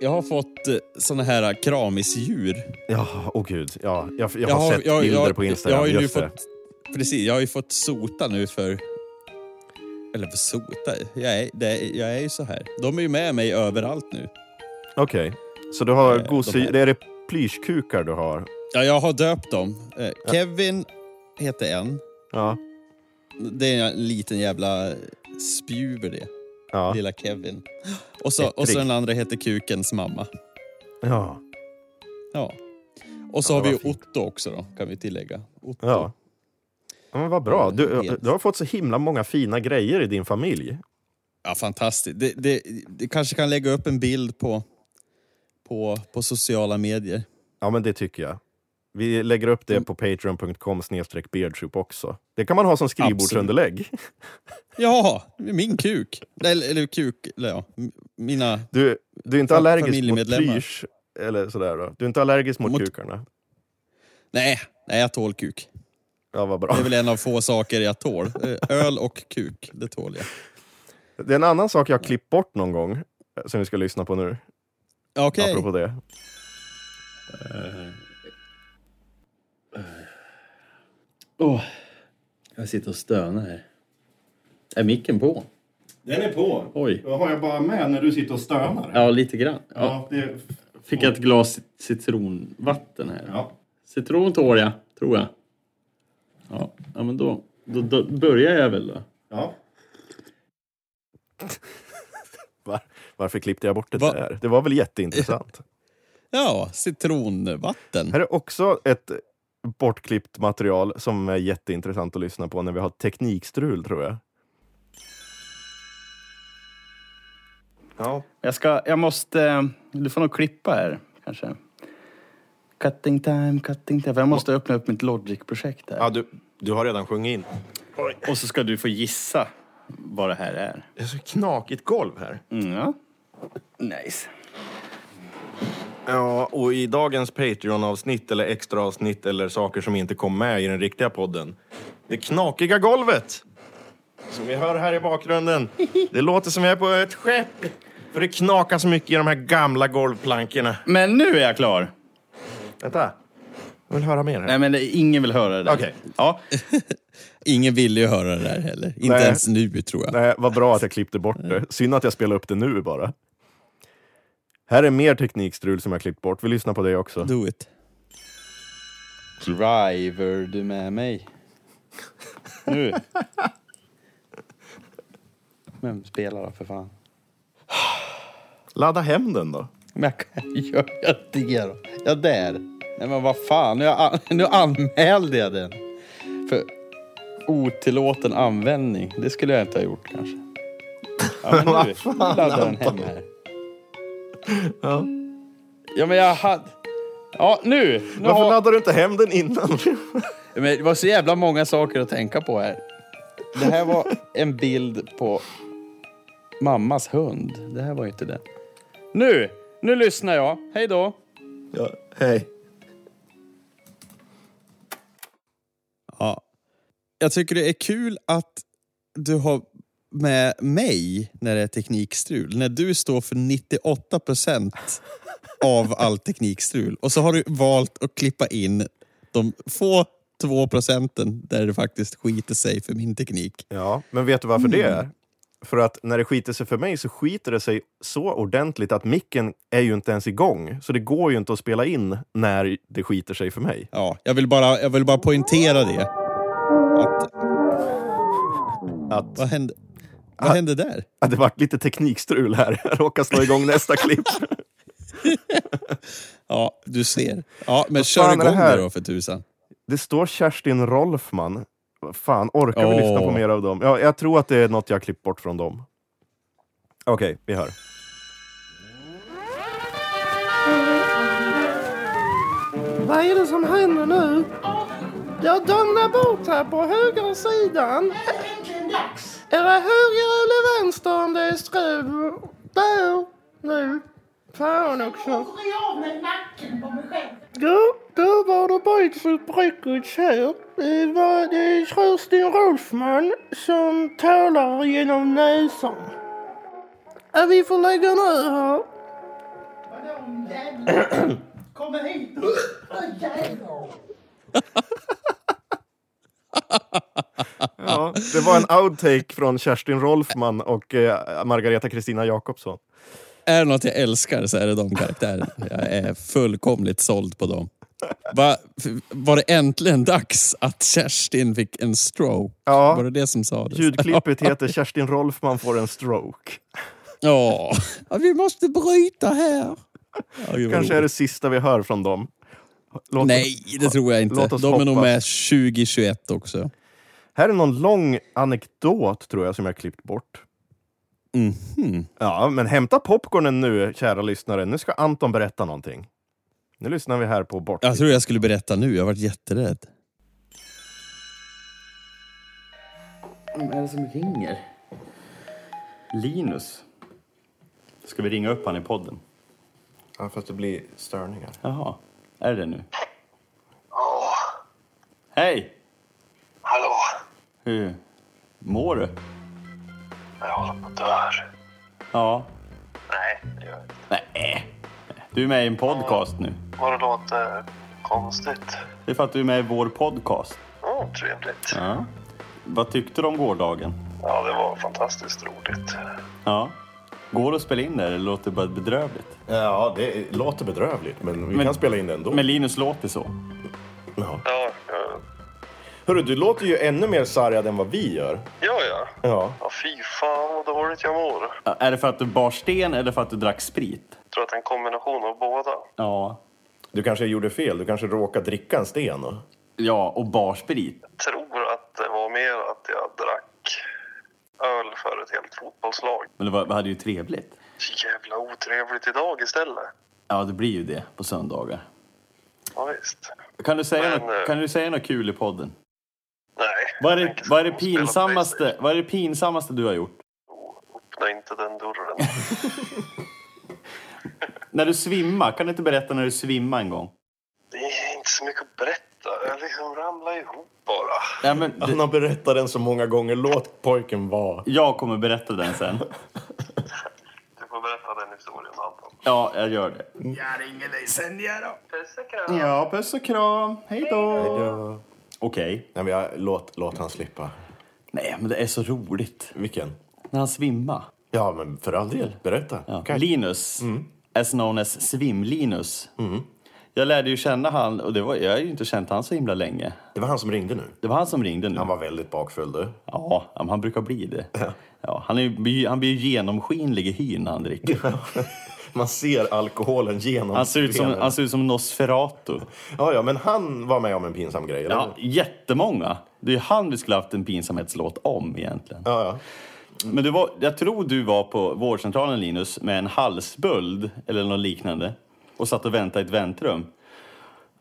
Jag har fått eh, såna här kramisdjur. Ja, åh gud. Ja, jag, jag har sett jag- bilder jag- på Instagram. Jag har ju just det. fått, precis, jag har ju fått sota nu för... Eller för sota? Jag är, det jag är ju så här. De är ju med mig överallt nu. Okej. Så du har Eh, de här- Det är det plyschkukar du har? Ja, jag har döpt dem. Eh, Kevin heter en. Ja. Det är en liten jävla spjuver det. Ja. Lilla Kevin. Och så, och så den andra heter Kukens mamma. Ja. Ja. Och så Ja, har vi vad fint. Otto också då, kan vi tillägga. Otto. ja. ja men vad bra. Du, du har fått så himla många fina grejer i din familj. Ja, fantastiskt. Det, det, det kanske kan lägga upp en bild på, på, på sociala medier. Ja, men det tycker jag. Vi lägger upp det Mm. på patreon.com beardsoup också. Det kan man ha som skrivbordsunderlägg. Ja, min kuk. Eller, eller kuk, eller ja, mina... Du, du är inte allergisk mot plysch eller sådär då? Du är inte allergisk mot, Mot- kukarna? Nej, nej, jag tål kuk. Ja, vad bra. Det är väl en av få saker jag tål. Eh, Öl och kuk, det tål jag. Det är en annan sak jag har klippt bort någon gång, eh, som vi ska lyssna på nu. Okej. Apropå det. Åh, jag sitter och stönar här. Är micken på? Den är på. Oj. Då har jag bara med när du sitter och stönar. Ja, lite grann. Ja. det... Fick jag ett glas citronvatten här. Ja. Citron tål jag, tror jag. Ja, ja men då, då, då börjar jag väl då. ja. Var, varför klippte jag bort det Va- där? Det var väl jätteintressant. Ja, citronvatten. Här är också ett bortklippt material som är jätteintressant att lyssna på när vi har teknikstrul, tror jag. Ja, Jag ska, jag måste, du får nog klippa här kanske. Cutting time, cutting time. För Jag måste öppna upp mitt Logic-projekt här. ja du, du har redan sjungit in. Och så ska du få gissa vad det här är. Det är så knakigt golv här. Mm, ja. Nice. Ja, och i dagens Patreon-avsnitt eller extra avsnitt eller saker som inte kom med i den riktiga podden. Det knakiga golvet! Som vi hör här i bakgrunden. Det låter som vi är på ett skepp. För det knakar så mycket i de här gamla golvplankorna. Men nu är jag klar. Vänta. Jag vill höra mer här. Nej men det, ingen vill höra det där. Okej. Ja. Ingen ville ju höra det där heller. Inte Nej. ens nu, tror jag. Nej, vad bra att jag klippte bort det. Synd att jag spelar upp det nu bara. Här är mer teknikstrul som jag klippt bort. Vi lyssnar på det också. Do it. Driver du med mig? Nu. Men spela då för fan. Ladda hem den då. Men jag ju göra det då. Ja, där. Nej men vad fan, nu, an- nu anmälde jag den. För otillåten användning. Det skulle jag inte ha gjort kanske. Ja men nu, nu laddar den hem här. Ja. Ja men jag hade... Ja nu! nu Varför har... laddar du inte hem den innan? Men det var så jävla många saker att tänka på här. Det här var en bild på mammas hund. Det här var ju inte den. Nu! Nu lyssnar jag. Hej då! ja, hej. Ja. Jag tycker det är kul att du har med mig när det är teknikstrul. När du står för 98 procent av all teknikstrul. Och så har du valt att klippa in de få två procenten där det faktiskt skiter sig för min teknik. Ja, men vet du varför det är? För att när det skiter sig för mig så skiter det sig så ordentligt att micken är ju inte ens igång. Så det går ju inte att spela in när det skiter sig för mig. Ja, jag vill bara, jag vill bara poängtera det. Att, Att, vad hände, vad hände där? att det vart lite teknikstrul här. Jag råkar slå igång nästa klipp. Ja, du ser. Ja, men Vad kör det igång här? då för tusan. Det står Kerstin Rolfman. Fan, orkar vi lyssna på mer av dem? Ja, jag tror att det är något jag har klippt bort från dem. Okej, vi hör. Vad är det som händer nu? Jag donglar bort här på högra sidan. Är det höger eller vänster om det är strul? Där, nu. Fan också. Du, då var det Beatles Records här. Det var det Kerstin Rolfman som talar genom näsan. Ja, vi får lägga ner här. Ja, det var en outtake från Kerstin Rolfman och eh, Margareta Kristina Jakobsson. Är det något jag älskar så är det de karaktärerna. Jag är fullkomligt såld på dem. Va, var det äntligen dags att Kerstin fick en stroke? Ja. Var det det som sades? Ljudklippet heter Kerstin Rolfman får en stroke. Ja, vi måste bryta här. Ja, Kanske är det sista vi hör från dem. Låt Nej, det tror jag inte. Låt oss De är nog hoppas. med 2021 också. Här är någon lång anekdot tror jag som jag har klippt bort. Mhm. Ja, men hämta popcornen nu, kära lyssnare. Nu ska Anton berätta någonting. Nu lyssnar vi här på bort. Jag tror jag skulle berätta nu. Jag har varit jätterädd. Vem är det som ringer? Linus. Ska vi ringa upp han i podden? Ja, fast det blir störningar. Jaha, är det nu? Hej! Hallå? Hur mår du? Jag håller på att dör. Ja. Nej, det gör jag inte. Nej. Du är med i en podcast nu. Vad det låter konstigt. Det är för att du är med i vår podcast. Ja, trevligt. Ja. Vad tyckte du om gårdagen? Ja, det var fantastiskt roligt. Ja. Går det att spela in det eller låter det bara bedrövligt? Ja, det låter bedrövligt, men vi Men- kan spela in det ändå. Men Linus låter så. Ja. Ja, ja, Hörru, du låter ju ännu mer sargad än vad vi gör. ja. ja. Ja. Ja, fy fan vad dåligt jag mår. Ja, Är det för att du bar sten eller för att du drack sprit? Jag tror att det är en kombination av båda. Ja. Du kanske gjorde fel. Du kanske råkade dricka en sten. Och... Ja, och bar sprit. Jag tror att det var mer att jag drack öl för ett helt fotbollslag. Men det var, vi hade ju trevligt. Så jävla otrevligt idag istället. Ja, det blir ju det på söndagar. Ja, visst. Kan du säga, Men, något, eh, kan du säga något kul i podden? Nej. Vad är det, vad är det, pinsammaste, vad är det pinsammaste du har gjort? Öppna inte den dörren. När du svimmar, kan du inte berätta när du svimmar en gång? Det är inte så mycket att berätta. Jag liksom ramlar ihop Ja, men Han det, har berättat den så många gånger. Låt pojken vara. jag kommer berätta den sen. Du får berätta den historien, Anton. Ja, jag gör det. Jag ringer dig sen, ja då. Puss och kram. Ja, puss och kram. Hej då. Okej. Nej, men jag, låt, låt han slippa. Nej, men det är så roligt. Vilken? När han svimmar. Ja, men för all del. Berätta. Ja. Linus, as known as Svim-Linus. Jag lärde ju känna han, och det var, jag har ju inte känt han så himla länge. Det var han som ringde nu. Det var han som ringde nu. Han var väldigt bakfull du. Ja, men han brukar bli det. Ja, han, är, han blir ju genomskinlig i hyn när han dricker. Man ser alkoholen genom Han ser ut som, benen. han ser ut som Nosferatu. Ja, ja, men han var med om en pinsam grej, eller Ja, jättemånga. Det är han vi skulle haft en pinsamhetslåt om egentligen. Ja, ja. Men du var, jag tror du var på vårdcentralen Linus med en halsböld eller något liknande och satt och väntade i ett väntrum.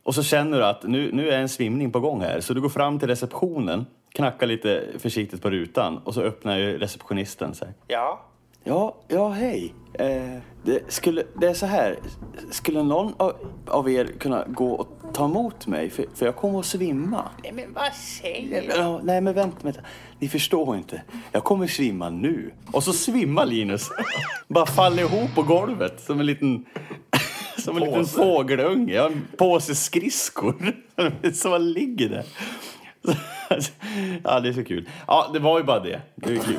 Och så känner du att nu, nu är en svimning på gång här så du går fram till receptionen, knackar lite försiktigt på rutan och så öppnar ju receptionisten så här. Ja? Ja, ja hej. Eh, det, skulle, det är så här, skulle någon av, av er kunna gå och ta emot mig för, för jag kommer att svimma? Nej, men vad säger du? Ja, nej men vänta, vänta. Ni förstår inte. Jag kommer svimma nu. Och så svimmar Linus. Bara faller ihop på golvet som en liten... Som en liten fågelunge. Ja, en påse skridskor. Som han ligger där. Ja, det är så kul. Ja, det var ju bara det. Det är kul.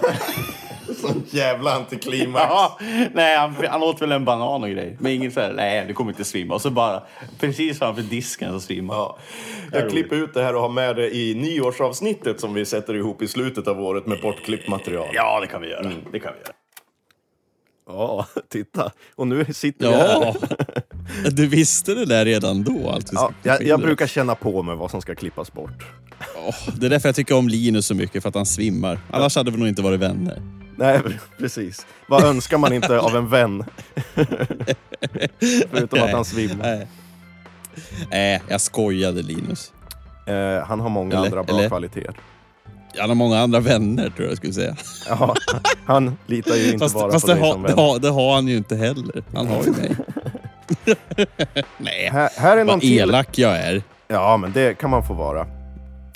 Sån jävla antiklimax. Ja, nej, han, han åt väl en banan och grej. Men ingen så här, nej, det kommer inte svimma. Och så bara, precis framför disken så svimmar. Ja. Jag klipper ut det här och har med det i nyårsavsnittet som vi sätter ihop i slutet av året med bortklippt material. Ja, det kan vi göra. Det kan vi göra. Ja, titta. Och nu sitter vi här. Du visste det där redan då? Allt Ja, jag, jag brukar känna på mig vad som ska klippas bort. Åh, det är därför jag tycker om Linus så mycket, för att han svimmar. Annars hade vi nog inte varit vänner. Nej, precis. Vad önskar man inte av en vän? Förutom att han svimmar. Nej. Nej, jag skojade Linus. Eh, han har många Eller- andra bra eller- kvaliteter. Han har många andra vänner tror jag skulle säga. Ja, han litar ju inte Fast, bara fast på det, dig har, som det, vän. har, det har han ju inte heller. Han har ju mig. Nej, Här, här är någon vad till. elak jag är. Ja, men det kan man få vara.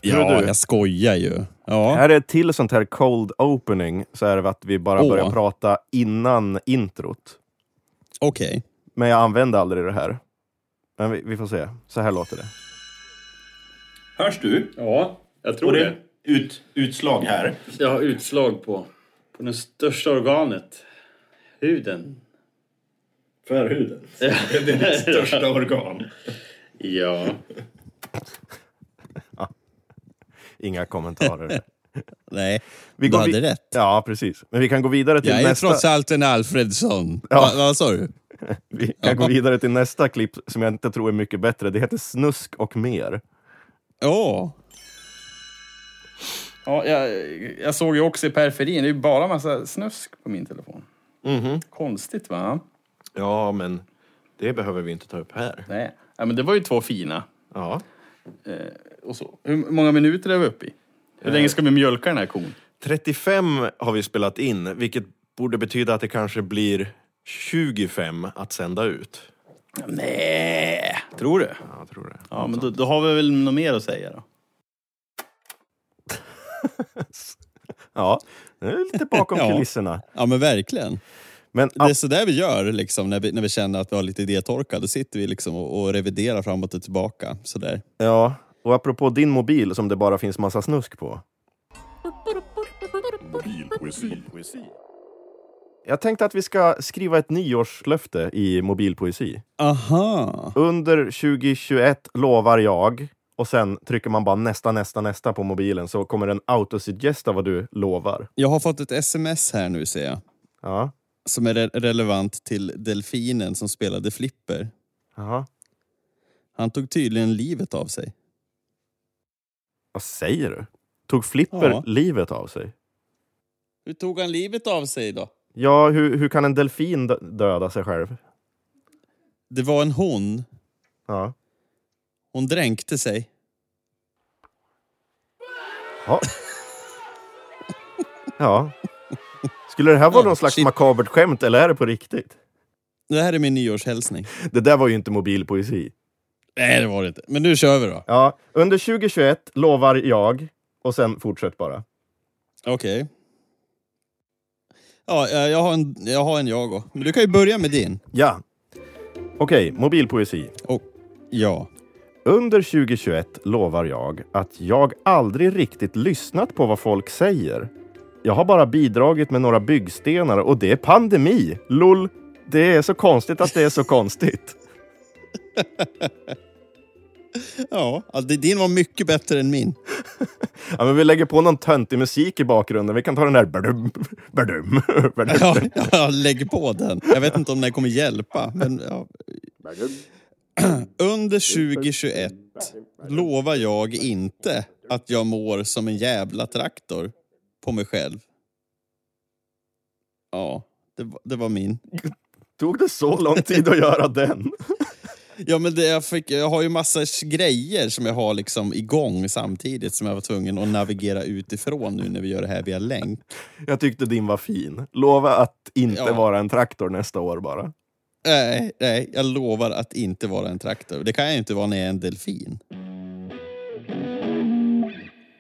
Ja, du. jag skojar ju. Ja. Här är ett till sånt här cold opening, så är det att vi bara Åh. börjar prata innan introt. Okej. Men jag använder aldrig det här. Men vi, vi får se. Så här låter det. Hörs du? Ja, jag tror Och det. det ut, utslag här. Jag har utslag på, på det största organet. Huden. Förhuden. Det är ditt största organ. Ja. Inga kommentarer. Nej, Vi du hade rätt. Ja, precis. Men vi kan gå vidare till Jag är nästa... trots allt en Alfredsson. Ja. Va, vad sa du? Vi kan gå vidare till nästa klipp som jag inte tror är mycket bättre. Det heter Snusk och mer. Åh, Ja, jag, jag såg ju också i periferin, det är ju bara massa snusk på min telefon. Mhm. Konstigt va? Ja, men det behöver vi inte ta upp här. Nej. Ja, men det var ju två fina. Ja. Eh, och så. Hur många minuter är vi uppe i? Hur länge ska vi mjölka den här kon? 35 har vi spelat in, vilket borde betyda att det kanske blir 25 att sända ut. Nej, tror du? Ja, jag tror det. Ja, men då, då har vi väl något mer att säga då. Ja, det är lite bakom Ja. kulisserna. ja men verkligen. Men Det är sådär vi gör liksom, när, vi, när vi känner att vi har lite idétorka. Då sitter vi liksom och, och reviderar framåt och tillbaka. Sådär. ja, Och apropå din mobil som det bara finns massa snusk på. Jag tänkte att vi ska skriva ett nyårslöfte i mobilpoesi. Aha. Under 2021 lovar jag och sen trycker man bara nästa, nästa, nästa på mobilen så kommer den autosuggesta vad du lovar. Jag har fått ett sms här nu ser jag. Ja, Som är re- relevant till delfinen som spelade flipper. Jaha. Han tog tydligen livet av sig. Vad säger du? Tog Flipper Ja. livet av sig? Hur tog han livet av sig då? Ja, hur, hur kan en delfin dö- döda sig själv? Det var en hon. Ja. Hon dränkte sig. Ja. ja. Skulle det här vara Ja, någon slags shit. makabert skämt eller är det på riktigt? Det här är min nyårshälsning. Det där var ju inte mobilpoesi. Nej, det var det inte. Men nu kör vi då. Ja, under 2021 lovar jag och sen fortsätt bara. Okej. Ja, eh, jag har, en, jag har en jag också. Men du kan ju börja med din. Ja. Okej, mobilpoesi. Och, ja. Under 2021 lovar jag att jag aldrig riktigt lyssnat på vad folk säger. Jag har bara bidragit med några byggstenar och det är pandemi. Lol. Det är så konstigt att det är så konstigt. Ja, alltså, din var mycket bättre än min. Ja, men vi lägger på någon töntig musik i bakgrunden. Vi kan ta den där... Badum, badum, badum. Ja, jag lägger på den. Jag vet inte om den kommer hjälpa. Men, ja. Under 2021 lovar jag inte att jag mår som en jävla traktor på mig själv. Ja, det, var- det var min. Tog det så lång tid att göra den? Ja, men det jag, fick, jag har ju massa grejer som jag har liksom igång samtidigt som jag var tvungen att navigera utifrån nu när vi gör det här via länk. Jag tyckte din var fin. Lova att inte Ja. vara en traktor nästa år bara. Nej, nej, jag lovar att inte vara en traktor. Det kan jag inte vara när jag är en delfin.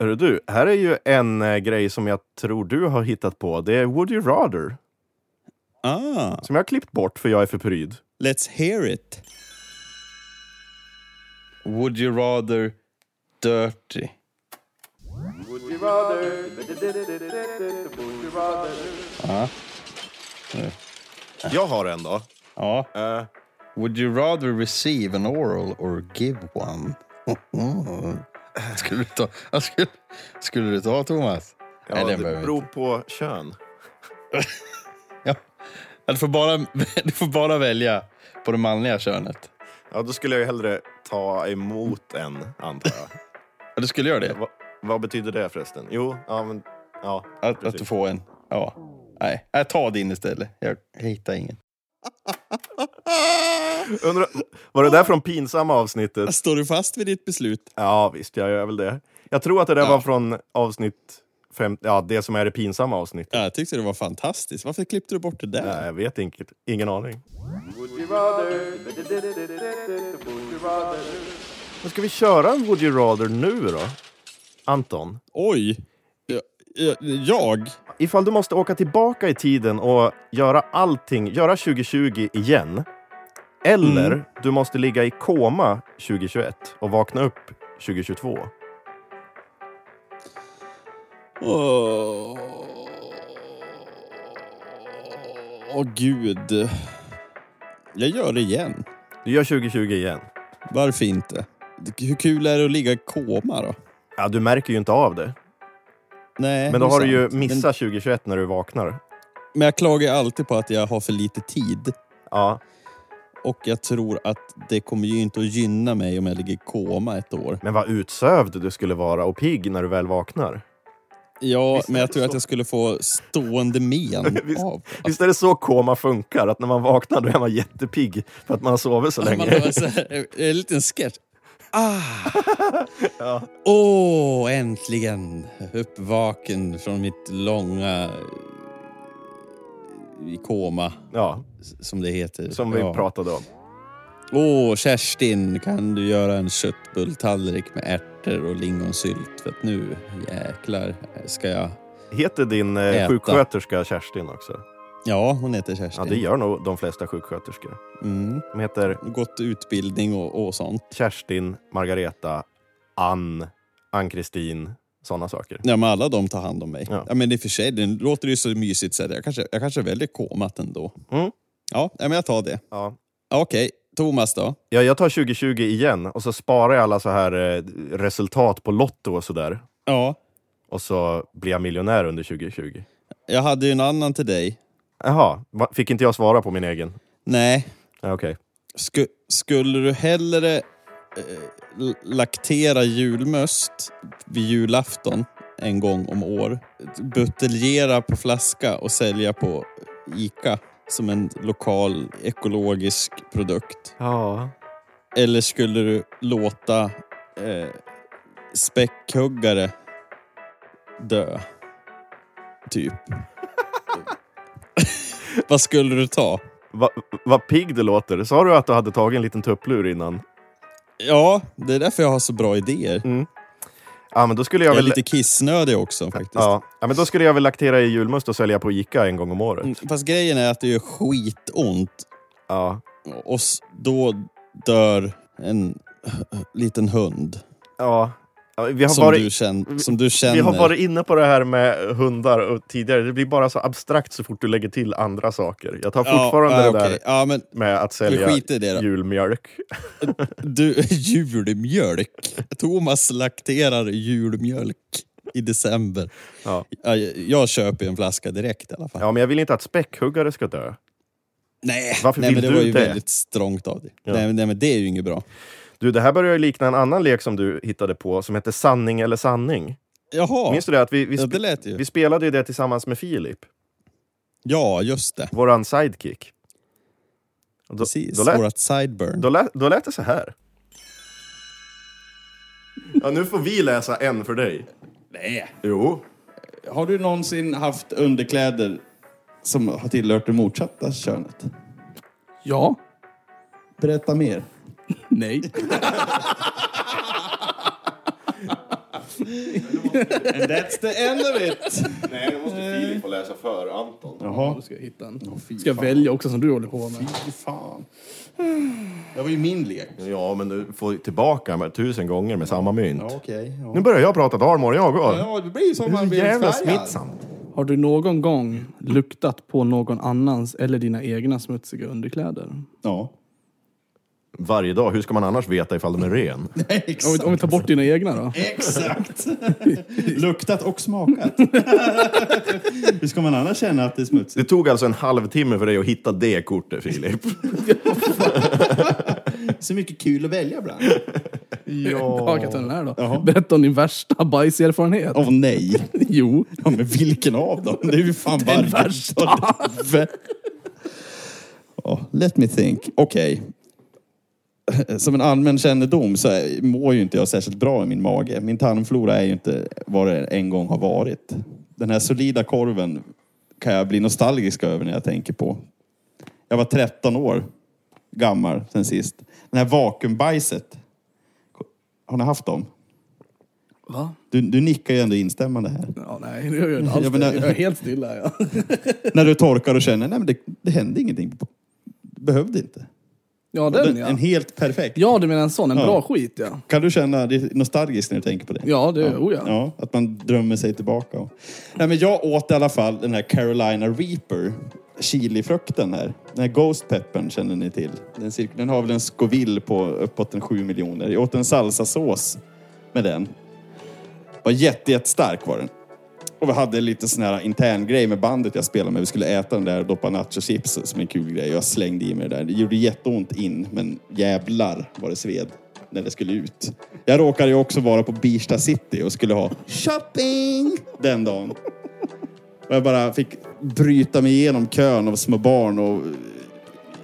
Hörru du, här är ju en eh, grej som jag tror du har hittat på. Det är Would you rather. Ah, Som jag har klippt bort för jag är för pryd. let's hear it. Would you rather dirty? Ja. Jag har en då. ja. Eh, Would you rather receive an oral or give one? skulle, du ta, skulle, skulle du ta Thomas? ja, Nej, den det behöver vi beror inte. på kön. Ja. Du, får bara, du får bara välja på det manliga könet. Ja, då skulle jag ju hellre ta emot en, antar jag. Ja, du skulle göra det? Va, vad betyder det förresten? Jo, ja men... Ja, Att, att precis. du får en? Ja. Nej, jag tar din istället. Jag hittar ingen. Undrar, var det där från pinsamma avsnittet? Står du fast vid ditt beslut? Ja, visst, jag gör väl det. Jag tror att det där Ja. var från avsnitt fem, ja, det som är det pinsamma avsnittet. Ja, jag tyckte det var fantastiskt. Varför klippte du bort det där? Nej, jag vet inte, ingen aning. Men ska vi köra en Would you rather nu då? Anton? Oj! Ja, ja, Jag? Ifall du måste åka tillbaka i tiden och göra allting, göra 2020 igen. Eller Mm. du måste ligga i koma 2021 och vakna upp 2022. Åh, Åh, gud. Jag gör det igen. Du gör 2020 igen. Varför inte? Hur kul är det att ligga i koma då? Ja, du märker ju inte av det. Nej, Men då det har du ju sant. missat 2021 när du vaknar. Men, men jag klagar alltid på att jag har för lite tid. Ja, Och jag tror att det kommer ju inte att gynna mig om jag ligger i koma ett år. men vad utsövd du skulle vara och pigg när du väl vaknar. Ja, Visst men jag det tror så. att jag skulle få stående men Visst- av Visst är det så koma funkar? Att när man vaknar då är man jättepigg för att man har sovit så Man länge. har så här, en liten sketch. Ah! Ja. Åh, äntligen uppvaken från mitt långa i koma, Ja, som det heter. som vi ja. pratade om. Åh, Kerstin, kan du göra en köttbulltallrik med ärtor och lingonsylt? För att nu jäklar ska jag... Heter din eh, Äta. sjuksköterska Kerstin också? Ja, hon heter Kerstin. Ja, det gör nog de flesta sjuksköterskor. Mm. De heter Gått utbildning och, och sånt. Kerstin, Margareta Ann, Ann-Kristin, sådana saker. Ja, men alla de tar hand om mig. Ja. Ja. men i och för sig, det låter ju så mysigt. Så jag, kanske, jag kanske väljer komat ändå. Mm. Ja, ja, men jag tar det. Ja. Okej, Thomas då? Ja, jag tar 2020 igen och så sparar jag alla så här eh, resultat på Lotto och sådär. Ja. Och så blir jag miljonär under 2020. Jag hade ju en annan till dig. Jaha, fick inte jag svara på min egen? Nej, Okej. Sku, skulle du hellre eh, laktera julmust vid julafton en gång om år, buteljera på flaska och sälja på Ica som en lokal ekologisk produkt? Ja. Eller skulle du låta eh, späckhuggare dö? Typ. Vad skulle du ta? Va- Vad pigg du låter. Sa du att du hade tagit en liten tupplur innan? Ja, det är därför jag har så bra idéer. Ja, men då skulle jag Jag är väl... lite kissnödig också faktiskt. Ja. ja, men då skulle jag väl laktera i julmust och sälja på Ica en gång om året. Mm, Fast grejen är att det gör skitont Ja. och då dör en liten hund Ja. Ja vi, har som, varit, du känn, som du känner. vi har varit inne på det här med hundar och tidigare. Det blir bara så abstrakt så fort du lägger till andra saker. Jag tar fortfarande ja, det okej. där Ja, men med att sälja julmjölk. du, julmjölk. Thomas lakterar julmjölk i december. Ja. Ja, jag, jag köper en flaska direkt i alla fall. Ja, men jag vill inte att späckhuggare ska dö. Nej, Varför nej men det du var ju det? väldigt strångt av dig. Ja. Nej, men- nej, men det är ju inget bra. Du, det här börjar ju likna en annan lek som du hittade på som heter Sanning eller sanning. Jaha, Minns du det? Att vi, vi, ja, sp- det lät ju. vi spelade ju det tillsammans med Filip, Ja, just det. våran sidekick. Och då, Precis, då, lät, vårat sideburn. då, lät, då lät det så här. Ja, nu får vi läsa en för dig. Nej. Jo. Har du någonsin haft underkläder som har tillhört det motsatta könet? Ja. Berätta mer. Nej. And that's the end of it. Nej, nu måste Filip få läsa för Anton. Jaha. Då ska jag hitta en. fy Ska jag fan. välja också som du håller på med. Fy fan. Det var ju min lek. Ja, men du får tillbaka med tusen gånger med samma mynt. Ja, okej. Ja. Nu börjar jag prata dalmål jag går. Ja, det blir ju som det är man så blir jävla färgad. smittsamt. Har du någon gång luktat på någon annans eller dina egna smutsiga underkläder? Ja. Varje dag, hur ska man annars veta ifall den är ren? Om vi, om vi tar bort dina egna då? Exakt. Luktat och smakat. Hur ska man annars känna att det är smutsigt? Det tog alltså en halvtimme för dig att hitta det kortet, Filip. Så mycket kul att välja. Tillbaka till den här då. Jaha. Berätta om din värsta bajserfarenhet. Åh nej. Jo. Ja, men vilken av dem? Det är ju fan Den varje värsta. dag. Ja, let me think. Okej. Som en allmän kännedom så mår ju inte jag särskilt bra i min mage. Min tarmflora är ju inte vad det en gång har varit. Den här solida korven kan jag bli nostalgisk över när jag tänker på. Jag var 13 år gammal sen sist. Den här vakuumbajset. Har ni haft dem? Va? Du, du nickar ju ändå instämmande här. Ja, nej, det gör jag inte alls. Ja, men det. när- Jag är helt stilla. Ja. När du torkar och känner, nej men det, det hände ingenting. Behövde inte. Ja, den Den, ja. En helt perfekt. Ja, du menar en sån. En Ja. bra skit ja. Kan du känna dig nostalgisk när du tänker på det? Ja, det, oh ja. Ja, att man drömmer sig tillbaka. Nej, men jag åt i alla fall den här Carolina Reaper. Chilifrukten här. Den här Ghost Peppern känner ni till. Den, cirk- den har väl en Scoville på uppåt en 7 miljoner. Jag åt en salsasås med den. Var jätte, jättestark var den. Och vi hade lite sån här intern grej med bandet jag spelade med. Vi skulle äta den där och doppa nachochips som en kul grej. Jag slängde i mig det där. Det gjorde jätteont in, men jävlar vad det sved när det skulle ut. Jag råkade ju också vara på Birsta city och skulle ha shopping den dagen. Och jag bara fick bryta mig igenom kön av små barn och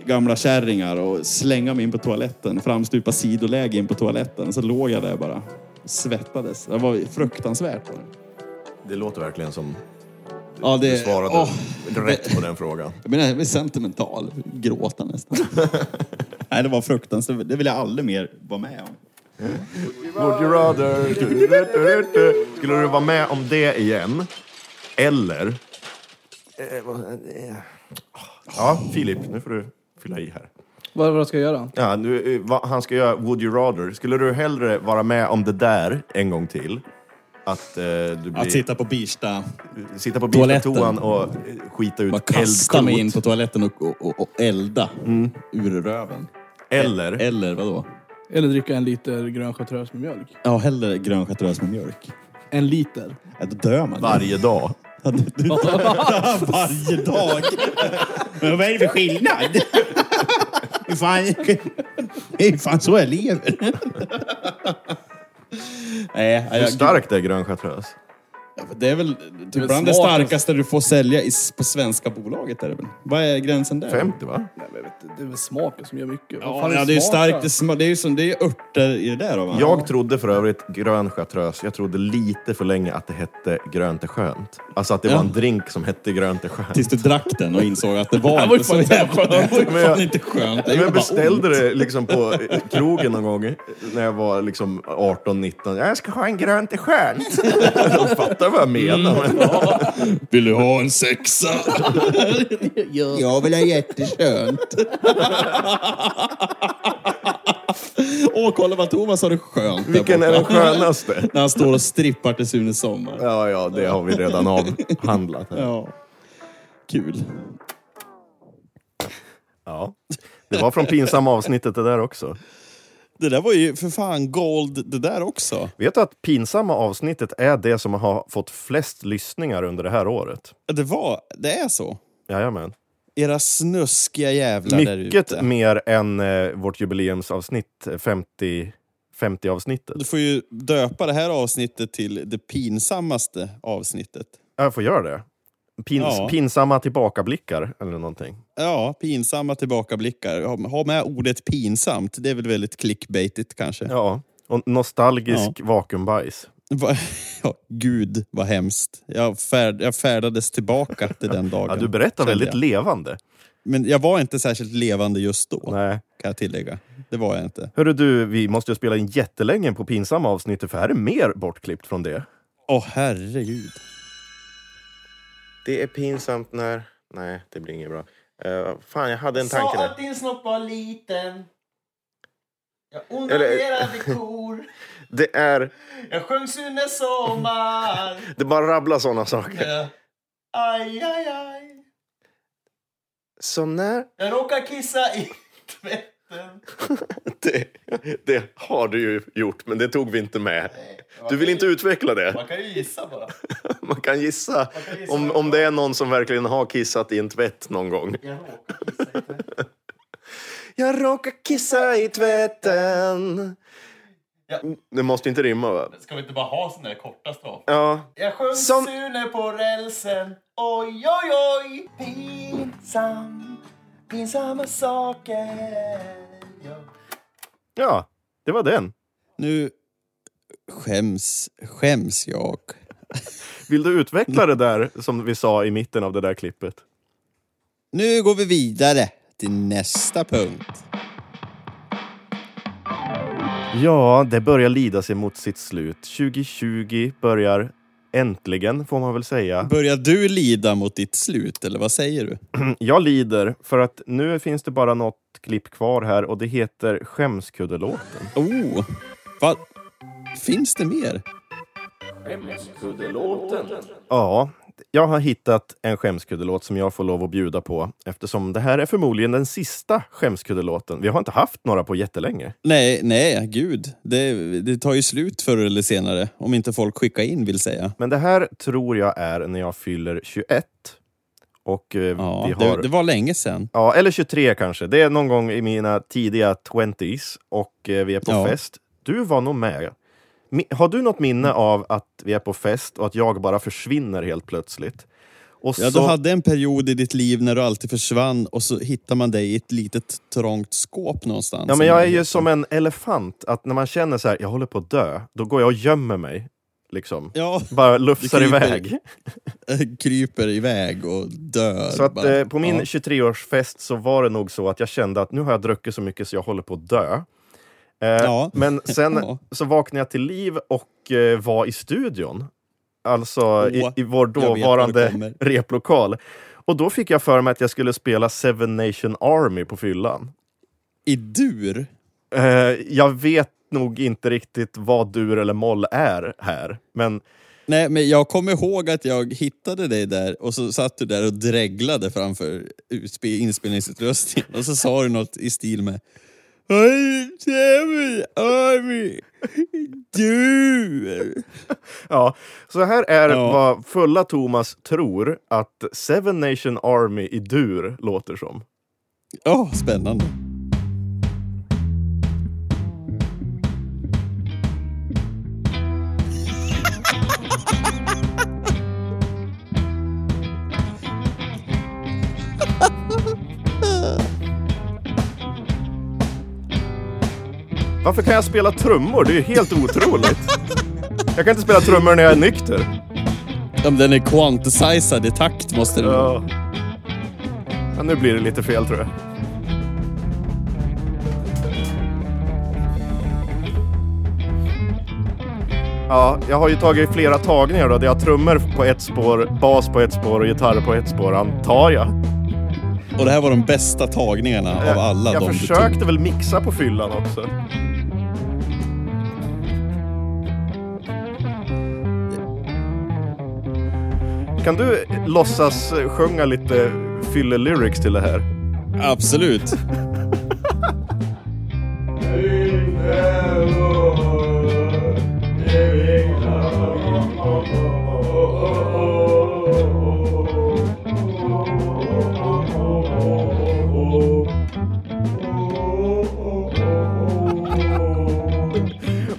gamla kärringar och slänga mig in på toaletten. Framstupa sidoläge in på toaletten. Så låg jag där bara svettades. Det var fruktansvärt. Det. Låter verkligen som Ja, det, du svarade åh, rätt på den frågan. jag menar, jag blir sentimental. Gråta nästan. Nej, det var fruktansvärt. Det vill jag aldrig mer vara med om. Would you rather... Skulle du vara med om det igen? Eller... Eh, eh, Ja, Filip, nu får du fylla i här. Vad, vad ska jag göra? Ja, du, eh, vad han ska göra Would you rather. Skulle du hellre vara med om det där en gång till? Att eh, du blir... Att sitta på Birsta, sitta på toaletten. toan och skita ut bara kasta mig in på toaletten och, och, och, och elda ur röven. Eller, Eller vadå? Eller dricka en liter grön chartreuse med mjölk. Ja, hellre grön chartreuse med mjölk. En liter. Ja, då dör man. varje dag. Ja, du, du, varje dag. Men vad är det för skillnad? Hur fan, hur fan så jag lever. Nej, Hur jag, starkt är grön chartreuse? Det är väl typ bland det starkaste du får sälja i, på svenska bolaget. Är det väl. Vad är gränsen där? 50 va? Nej, men vet, det är väl smaken som gör mycket. Ja, fan ja, det är ju starkt. Det, sma, det är ju som, det är örter i det där. Va? Jag trodde för övrigt grön chartreuse, jag trodde lite för länge att det hette grönt är skönt. Alltså att det Ja. var en drink som hette grönt är skönt. Tills du drack den och insåg att det var Det var inte så jävla. Det var Men ju jag- fan inte skönt. Det jag beställde ont. det liksom på krogen någon gång när jag var liksom 18-19. Jag ska ha en grönt är skönt. Fattar vad jag menar. Mm. Men Vill du ha en sexa? Jag vill ha jätteskönt. Åh, kolla vad Thomas har det skönt där vilken är borta. den skönaste? När han står och strippar till Sune Sommar. Ja, ja, det har vi redan avhandlat. Här. Ja. Kul. Ja. Det var från pinsamma avsnittet det där också. Det där var ju för fan gold det där också. Vet du att pinsamma avsnittet är det som har fått flest lyssningar under det här året? Det var, det är så. Jajamän. Era snuskiga jävlar där Mycket ute. mer än eh, vårt jubileumsavsnitt, eh, 50, 50-avsnittet. Du får ju döpa det här avsnittet till det pinsammaste avsnittet. Jag får göra det. Pins, Ja. Pinsamma tillbakablickar eller någonting. Ja, pinsamma tillbakablickar. Ha- Ha med ordet pinsamt. Det är väl väldigt clickbaitigt kanske. Ja. Och nostalgisk vakuumbajs. Va- Ja, gud vad hemskt. Jag, färd, jag färdades tillbaka till den dagen. Ja, du berättar väldigt jag. levande. Men jag var inte särskilt levande just då, Nej. kan jag tillägga. Det var jag inte. Hörru du, vi måste ju spela in jättelänge på pinsamma avsnittet för här är mer bortklippt från det. Åh herregud. Det är pinsamt när... Nej, det blir inget bra. Uh, fan, jag hade en tanke där. din snopp var liten. Jag Eller- kor. Det är... Jag sjöng Sune Sommar. Det bara rabblar sådana saker. Aj, aj, aj. Så när... Jag råkar kissa i tvätten. Det, det har du ju gjort, men det tog vi inte med. Du vill inte utveckla det? Man kan ju gissa bara. Man kan gissa kan gissa om, om det är någon som verkligen har kissat i en tvätt någon gång. Jag råkar kissa i tvätten. Jag råkar kissa i tvätten. Ja. Det måste inte rimma va? Ska vi inte bara ha såna där korta strofer? Ja. Jag sjöng Som- Sune på rälsen. Oj, oj, oj. Pinsam, pinsamma saker. Ja. Ja, det var den. Nu skäms, skäms jag. Vill du utveckla det där som vi sa i mitten av det där klippet? Nu går vi vidare till nästa punkt. Ja, det börjar lida sig mot sitt slut. 2020 börjar äntligen, får man väl säga. Börjar du lida mot ditt slut, eller vad säger du? Jag lider, för att nu finns det bara något klipp kvar här och det heter Skämskuddelåten. Oh, vad? Finns det mer? Ja, jag har hittat en skämskuddelåt som jag får lov att bjuda på eftersom det här är förmodligen den sista skämskuddelåten. Vi har inte haft några på jättelänge. Nej, nej, gud. Det, det tar ju slut förr eller senare. Om inte folk skickar in, vill säga. Men det här tror jag är när jag fyller 21. Och eh, Ja, vi har... det, det var länge sedan. Ja, eller 23 kanske. Det är någon gång i mina tidiga 20s och eh, vi är på Ja. fest. Du var nog med. Har du något minne av att vi är på fest och att jag bara försvinner helt plötsligt? Och Ja, så... du hade en period i ditt liv när du alltid försvann och så hittar man dig i ett litet trångt skåp någonstans. Ja, men jag är ju som en elefant. Att när man känner så här, jag håller på att dö, då går jag och gömmer mig. Liksom. Ja, Bara lufsar kryper. iväg. kryper iväg och dör. Så att bara. eh, på min Ja. 23-årsfest så var det nog så att jag kände att nu har jag druckit så mycket så jag håller på att dö. Eh, Ja. Men sen Ja. så vaknade jag till liv och eh, var i studion. Alltså i, Åh, i vår dåvarande replokal. Och då fick jag för mig att jag skulle spela Seven Nation Army på fyllan. I dur? Eh, jag vet nog inte riktigt vad dur eller moll är här, men Nej, men jag kommer ihåg att jag hittade dig där och så satt du där och dreglade framför inspelningsutrustningen och så sa du något i stil med Army, dur. ja. Så här är Ja. vad fulla Thomas tror att Seven Nation Army i dur låter som. Ja, spännande. Varför kan jag spela trummor? Det är ju helt otroligt. Jag kan inte spela trummor när jag är nykter. Men den är quantized i takt måste den. Ja. Ja, nu blir det lite fel tror jag. Ja, jag har ju tagit flera tagningar då. Det har trummor på ett spår, bas på ett spår och gitarr på ett spår, antar jag. Och det här var de bästa tagningarna av alla jag de du försökte väl mixa på fyllan också. Kan du låtsas sjunga lite fylle-lyrics till det här? Absolut.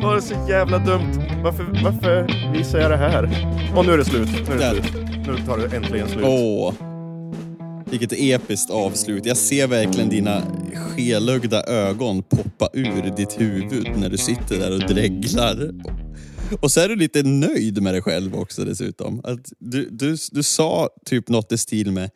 Åh, det så jävla dumt. Varför, varför visar jag det här? Och nu är det slut. Nu är det slut. Nu tar det äntligen slut. Åh. Vilket episkt avslut. Jag ser verkligen dina skelögda ögon poppa ur ditt huvud när du sitter där och dreglar. Och så är du lite nöjd med dig själv också dessutom. Att du, du, du sa typ något i stil med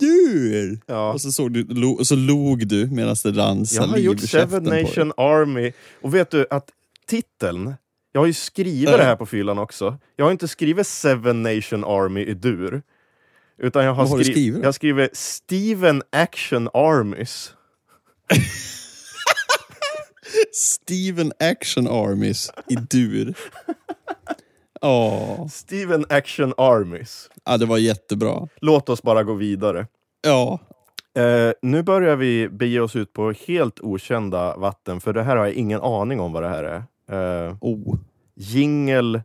du. Ja. Och så, såg du, lo, och så log du medan det rann Jag har gjort Seven. Nation Army. Och vet du att titeln, jag har ju skrivit Ja. det här på fyllan också. Jag har inte skrivit Seven Nation Army i dur. Utan jag har, har skri- skrivit jag har skrivit Steven Action Armies. Steven Action Armies i dur. Ja, Steven Action Armies. ja, det var jättebra. Låt oss bara gå vidare. Ja, Eh, nu börjar vi bege oss ut på helt okända vatten, för det här har jag ingen aning om vad det här är. Eh, oh. jingle...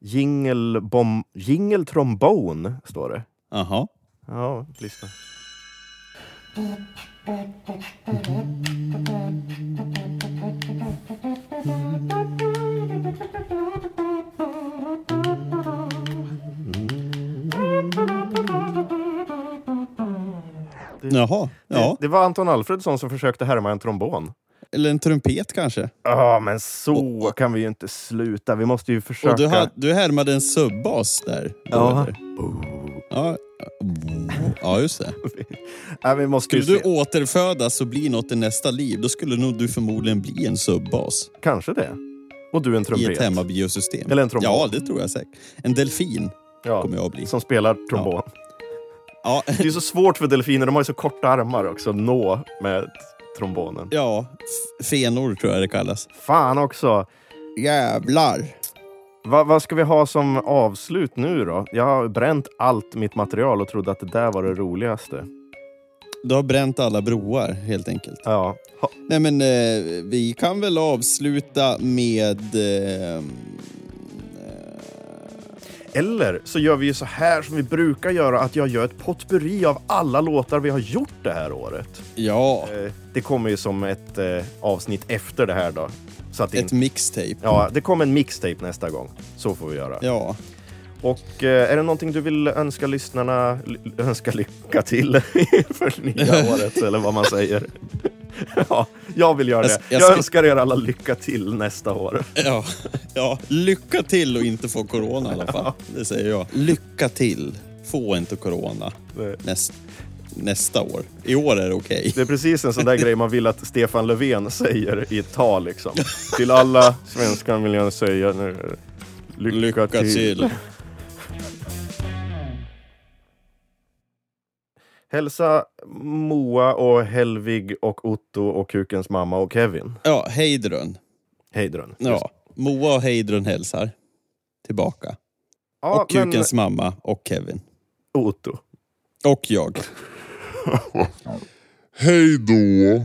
Jingle... Bom, jingle trombone, står det. Aha. Ja, lyssna. Jaha, ja. Det, det var Anton Alfredsson som försökte härma en trombon. Eller en trumpet kanske. Ja, men så kan vi ju inte sluta. Vi måste ju försöka... Och du, had, du härmade en subbas där. Ja. Ja. ja, just det. ja, vi måste ju Skulle du se. återfödas och bli något i nästa liv, då skulle nog du förmodligen bli en subbas Kanske det. Och du en i trumpet. ett hemmabiosystem. Eller en trombon. Ja, det tror jag säkert. En delfin ja, kommer jag att bli. Som spelar trombon. Ja, Det är så svårt för delfiner, de har ju så korta armar också, att nå med trombonen. ja fenor tror jag det kallas. Fan också! Jävlar! Va, vad ska vi ha som avslut nu då? Jag har bränt allt mitt material och trodde att det där var det roligaste. Du har bränt alla broar helt enkelt. Ja. Ha, Nej men eh, vi kan väl avsluta med... Eh, Eller så gör vi ju så här som vi brukar göra, att jag gör ett potpurri av alla låtar vi har gjort det här året. ja, Eh, Det kommer ju som ett eh, avsnitt efter det här då. Så att ett inte, mixtape. ja, det kommer en mixtape nästa gång. Så får vi göra. Ja. Och eh, är det någonting du vill önska lyssnarna, ly- önska lycka till för nya året, eller vad man säger? ja, jag vill göra det. Jag- Jag, jag ska- önskar er alla lycka till nästa år. Ja, ja, lycka till och inte få corona i alla fall. Det säger jag. Lycka till. Få inte corona Det- näst, nästa år. I år är det okej. Det är precis en sån där grej man vill att Stefan Löfven säger i ett tal liksom. Till alla svenskar vill jag säga nu, lycka, Lycka till. till. Hälsa Moa och Helvig och Otto och Kukens mamma och Kevin. Ja, Heidrun. Hejdrun. Ja, Moa och Heidrun hälsar tillbaka. Ja, och Kukens mamma och Kevin. men Otto. Och jag. Hej då!